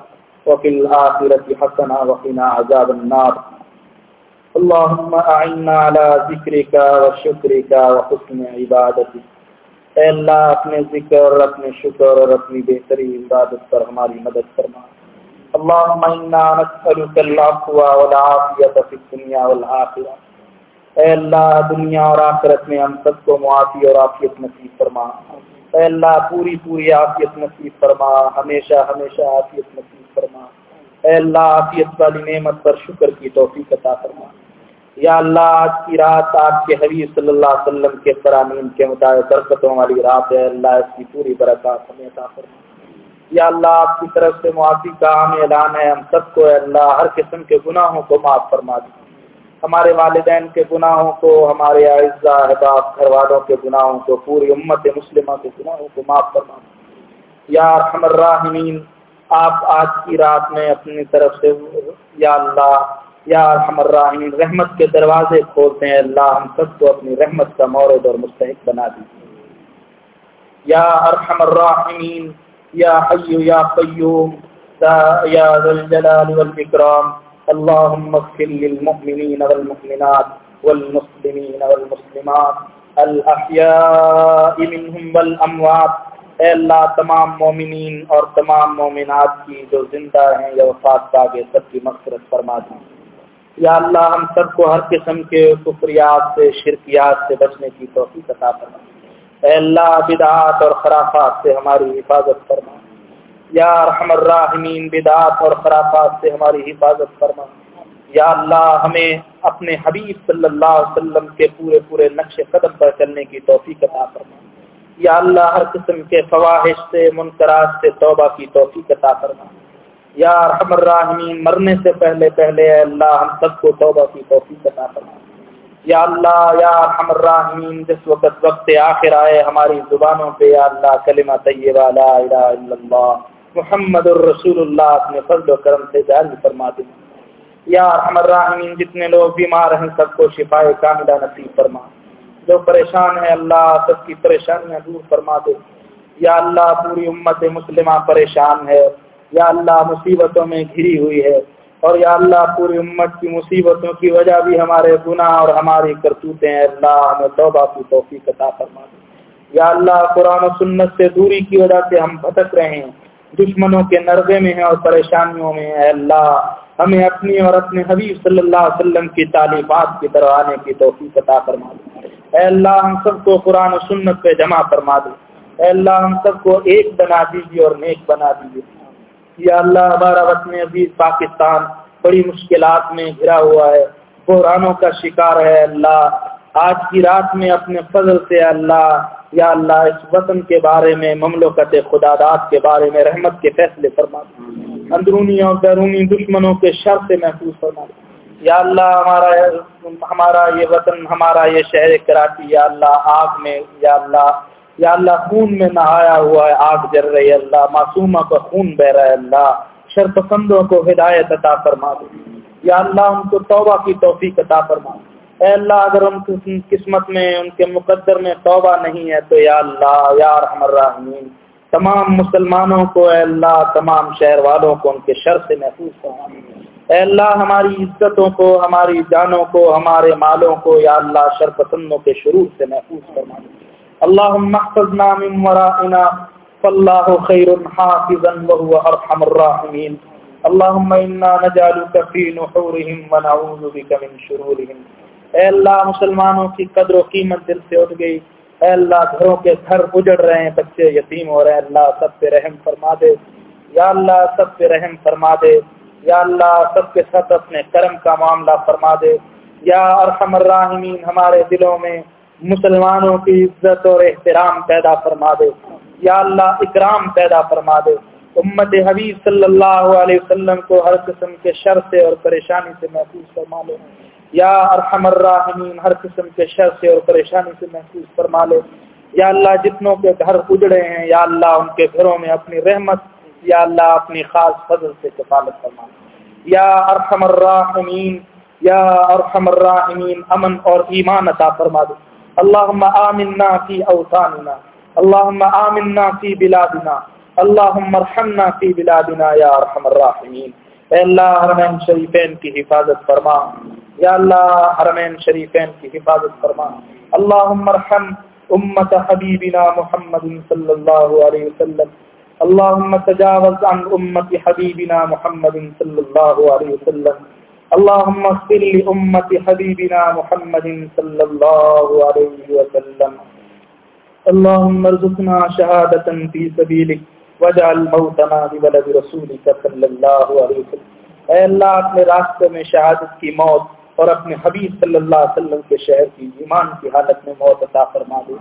وفي الآخرة حسنة وقنا عذاب النار. اللهم أعنا على ذكرك وشكرك وحسن عبادتك. اے اللہ اپنے ذکر اور اپنے شکر اور اپنی بہترین عبادت پر ہماری مدد فرما۔ اللهم انا نسألك العفو والعافية في الدنيا والآخرة. اے اللہ، دنیا اور آخرت میں ہم سب کو معافی اور عافیت نصیب فرما۔ اے اللہ، پوری پوری عافیت نصیب فرما۔ ہمیشہ ہمیشہ عافیت نصیب فرما۔ اے اللہ، عافیت والی نعمت پر شکر کی توفیق عطا فرما۔ یا اللہ، آج کی رات آپ کے حبیب صلی اللہ علیہ وسلم کے فرامین کے مطابق برکتوں والی رات ہے۔ اللہ، اس کی پوری برکات ہمیں عطا فرما۔ یا اللہ آپ کی طرف سے معافی کا عام اعلان ہے، ہم سب کو اللہ ہر قسم کے گناہوں کو معاف فرما دی ہمارے والدین کے گناہوں کو، ہمارے اعزا احباب گھر والوں کے گناہوں کو، پوری امت مسلمہ کے گناہوں کو معاف فرما دی یا رحم الراحمین، آپ آج کی رات میں اپنی طرف سے یا اللہ، یا رحم الراحمین، رحمت کے دروازے کھولتے ہیں۔ اللہ، ہم سب کو اپنی رحمت کا مورد اور مستحق بنا دیجیے۔ یا ارحم الراحمین یا حی یا قیوم یا ذا الجلال والاکرام اللهم اغفر للمؤمنين والمؤمنات والمسلمين والمسلمات. الاحیاء منهم والاموات اے اللہ، تمام مومنین اور تمام مومنات کی جو زندہ ہیں یا وفات پاگے سب کی مغفرت فرما دی یا اللہ، ہم سب کو ہر قسم کے کفریات سے شرکیات سے بچنے کی توفیق عطا فرما۔ اے اللہ، بدعات اور خرافات سے ہماری حفاظت فرما۔ یا رحم الراحمین، بدعات اور خرافات سے ہماری حفاظت فرما۔ یا اللہ، ہمیں اپنے حبیب صلی اللہ علیہ وسلم کے پورے پورے نقش قدم پر چلنے کی توفیق عطا فرما۔ یا اللہ، ہر قسم کے فواہش سے منقرات سے توبہ کی توفیق عطا فرما۔ یا رحم الراحمین، مرنے سے پہلے پہلے اے اللہ، ہم سب کو توبہ کی توفیق عطا فرما۔ یا اللہ، یا رحم الراحمین، جس وقت وقت آخر آئے ہماری زبانوں پہ، یا اللہ، کلمہ طیبہ، لا الہ الا اللہ، محمد الرسول اللہ اپنے فضل و کرم سے جاری فرما دیں یا رحم الراحمین، جتنے لوگ بیمار ہیں، سب کو شفا کاملہ نصیب فرما۔ جو پریشان ہے اللہ سب کی پریشانیاں دور فرما دے۔ یا اللہ، پوری امت مسلمہ پریشان ہے۔ یا اللہ، مصیبتوں میں گھری ہوئی ہے۔ اور یا اللہ پوری امت کی مصیبتوں کی وجہ بھی ہمارے گناہ اور ہماری کرتوتیں اللہ ہمیں توبہ کی توفیق عطا فرما دے۔ یا اللہ قرآن و سنت سے دوری کی وجہ سے ہم بھٹک رہے ہیں۔ دشمنوں کے نرغے میں ہیں اور پریشانیوں میں اے اللہ، ہمیں اپنی اور اپنے حبیب صلی اللہ علیہ وسلم کی تعلیمات کی طرح آنے کی توفیق عطا فرما دے۔ اے اللہ، ہم سب کو قرآن و سنت پہ جمع فرما دے۔ اے اللہ، ہم سب کو ایک بنا دیجیے اور نیک بنا دیجیے یا اللہ ہمارا وطن عزیز پاکستان بڑی مشکلات میں گھرا ہوا ہے، بحرانوں کا شکار ہے اللہ۔ آج کی رات میں اپنے فضل سے اللہ، یا اللہ اس وطن کے بارے میں، مملکت خدا داد کے بارے میں رحمت کے فیصلے فرما۔ اندرونی اور بیرونی دشمنوں کے شر سے محفوظ فرما۔ یا اللہ ہمارا ہمارا یہ وطن، ہمارا یہ شہر کراچی، یا اللہ آگ میں، یا اللہ یا اللہ خون میں نہایا ہوا ہے، آگ جل رہی ہے اللہ، معصومہ کا خون بہ رہا ہے اللہ، شرپسندوں کو ہدایت عطا فرما دے۔ یا اللہ ان کو توبہ کی توفیق عطا فرما دے۔ اے اللہ، اگر ان کی قسمت میں، ان کے مقدر میں توبہ نہیں ہے تو یا اللہ، یا رحم الرحمین تمام مسلمانوں کو، اے اللہ، تمام شہر والوں کو ان کے شر سے محفوظ فرما اے اللہ، ہماری عزتوں کو، ہماری جانوں کو، ہمارے مالوں کو، یا اللہ، شرپسندوں کے شروع سے محفوظ فرما دے۔ اللهم احفظنا من ورائنا، فالله خير حافظا وهو ارحم الراحمين. اللهم انا نجعلك في نحورهم ونعوذ بك من شرورهم. اے اللہ، مسلمانوں کی قدر و قیمت دل سے اٹھ گئی. اے اللہ، گھروں کے گھر اجڑ رہے ہیں، بچے یتیم ہو رہے ہیں. اللہ، سب پہ رحم فرما دے. یا اللہ، سب پہ رحم فرما دے. یا اللہ، سب کے ساتھ اپنے کرم کا معاملہ فرما دے. یا ارحم الراحمین، ہمارے دلوں میں مسلمانوں کی عزت اور احترام پیدا فرما دے۔ یا اللہ، اکرام پیدا فرما دے۔ امت حبیب صلی اللہ علیہ وسلم کو ہر قسم کے شر سے اور پریشانی سے محفوظ فرما لے۔ یا ارحم الراحمین، ہر قسم کے شر سے اور پریشانی سے محفوظ فرما لے۔ یا اللہ، جتنوں کے گھر اجڑے ہیں، یا اللہ، ان کے گھروں میں اپنی رحمت، یا اللہ، اپنی خاص فضل سے کفالت فرما لے۔ یا ارحم الراحمین، یا ارحم الراحمین، امن اور ایمان عطا فرما دے۔ اللهم آمنا في أوطاننا اللهم آمنا في بلادنا، اللهم ارحمنا في بلادنا يا ارحم الراحمين. اے اللہ حرمین شریفین کی حفاظت فرما، یا اللہ حرمین شریفین کی حفاظت فرما۔ اللهم ارحم امت حبیبنا محمد صلی اللہ علیہ وسلم، اللهم تجاوز عن امت حبیبنا محمد صلی اللہ علیہ وسلم۔ اللهم اغفر لأمة حبيبنا محمد صلى الله عليه وسلم. اللهم ارزقنا شهادة في سبيلك وجعل موتنا ببلد رسولك صلى الله عليه وسلم. اے اللہ، اپنے راستے میں شہادت کی موت اور اپنے حبیب صلی اللہ علیہ وسلم کے شہر کی ایمان کی حالت میں موت عطا فرما دے۔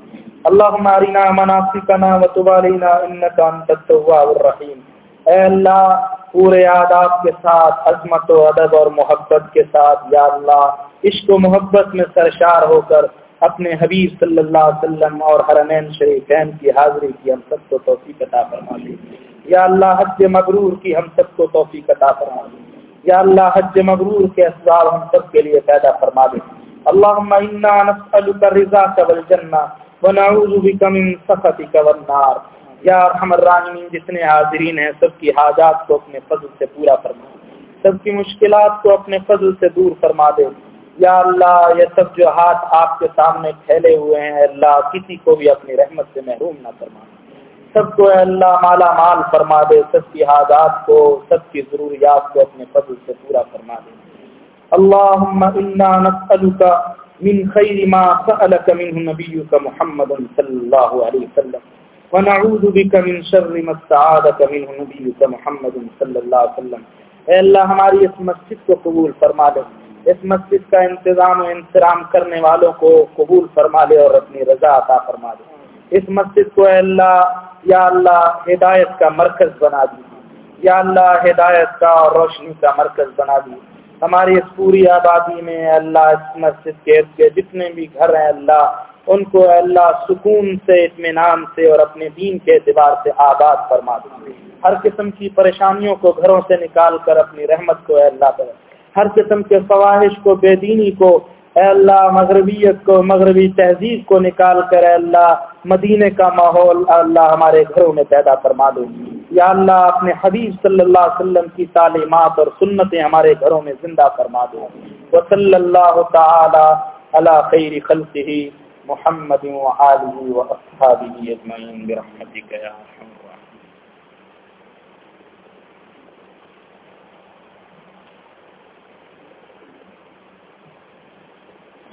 اللہم آرینا مناسکنا وتب علینا انکا انت التواب الرحیم۔ اے اللہ، پورے آداب کے ساتھ، عظمت و ادب اور محبت کے ساتھ، یا اللہ، عشق و محبت میں سرشار ہو کر اپنے حبیب صلی اللہ علیہ وسلم اور حرمین شریفین کی حاضری کی ہم سب کو توفیق عطا فرما دی یا اللہ، حج مغرور کی ہم سب کو توفیق عطا فرما دی یا اللہ، حج مغرور کے اسباب ہم سب کے لیے پیدا فرما دے۔ اللہم انا نسألک رضاک والجنہ ونعوذ بک من سخطک والنار۔ یا رحم الرحمین جتنے حاضرین ہیں، سب کی حاجات کو اپنے فضل سے پورا فرما سب کی مشکلات کو اپنے فضل سے دور فرما دے۔ یا اللہ، یہ سب جو ہاتھ آپ کے سامنے پھیلے ہوئے ہیں اللہ، کسی کو بھی اپنی رحمت سے محروم نہ فرما سب کو اللہ مالا مال فرما دے، سب کی حاجات کو، سب کی ضروریات کو اپنے فضل سے پورا فرما دے۔ اللہم انا نسألك من خیر ما سألك منه نبیك محمد صلی اللہ علیہ وسلم۔ ونعوذ بك من شر ما استعاذك منه نبيك محمد صلی اللہ علیہ وسلم۔ اے اللہ، ہماری اس مسجد کو قبول فرما دے۔ اس مسجد کا انتظام و انتظام کرنے والوں کو قبول فرما لے اور اپنی رضا عطا فرما دے۔ اس مسجد کو اے اللہ، یا اللہ، ہدایت کا مرکز بنا دی۔ یا اللہ، ہدایت کا اور روشنی کا مرکز بنا دی۔ ہماری اس پوری آبادی میں اللہ، اس مسجد کے جتنے بھی گھر ہیں اللہ ان کو اللہ سکون سے، اطمینان سے اور اپنے دین کے اعتبار سے آباد فرما دیں ہر قسم کی پریشانیوں کو گھروں سے نکال کر اپنی رحمت کو اللہ پر ہر قسم کے فواہش کو، بے دینی کو، اے اللہ مغربیت کو، مغربی تہذیب کو نکال کر اے اللہ مدینے کا ماحول اللہ ہمارے گھروں میں پیدا فرما دے۔ یا اللہ اپنے حبیب صلی اللہ علیہ وسلم کی تعلیمات اور سنتیں ہمارے گھروں میں زندہ فرما دو وہ صلی اللہ تعالی اللہ خیر خلقه محمد وآله وأصحابه أجمعين برحمتك يا محمد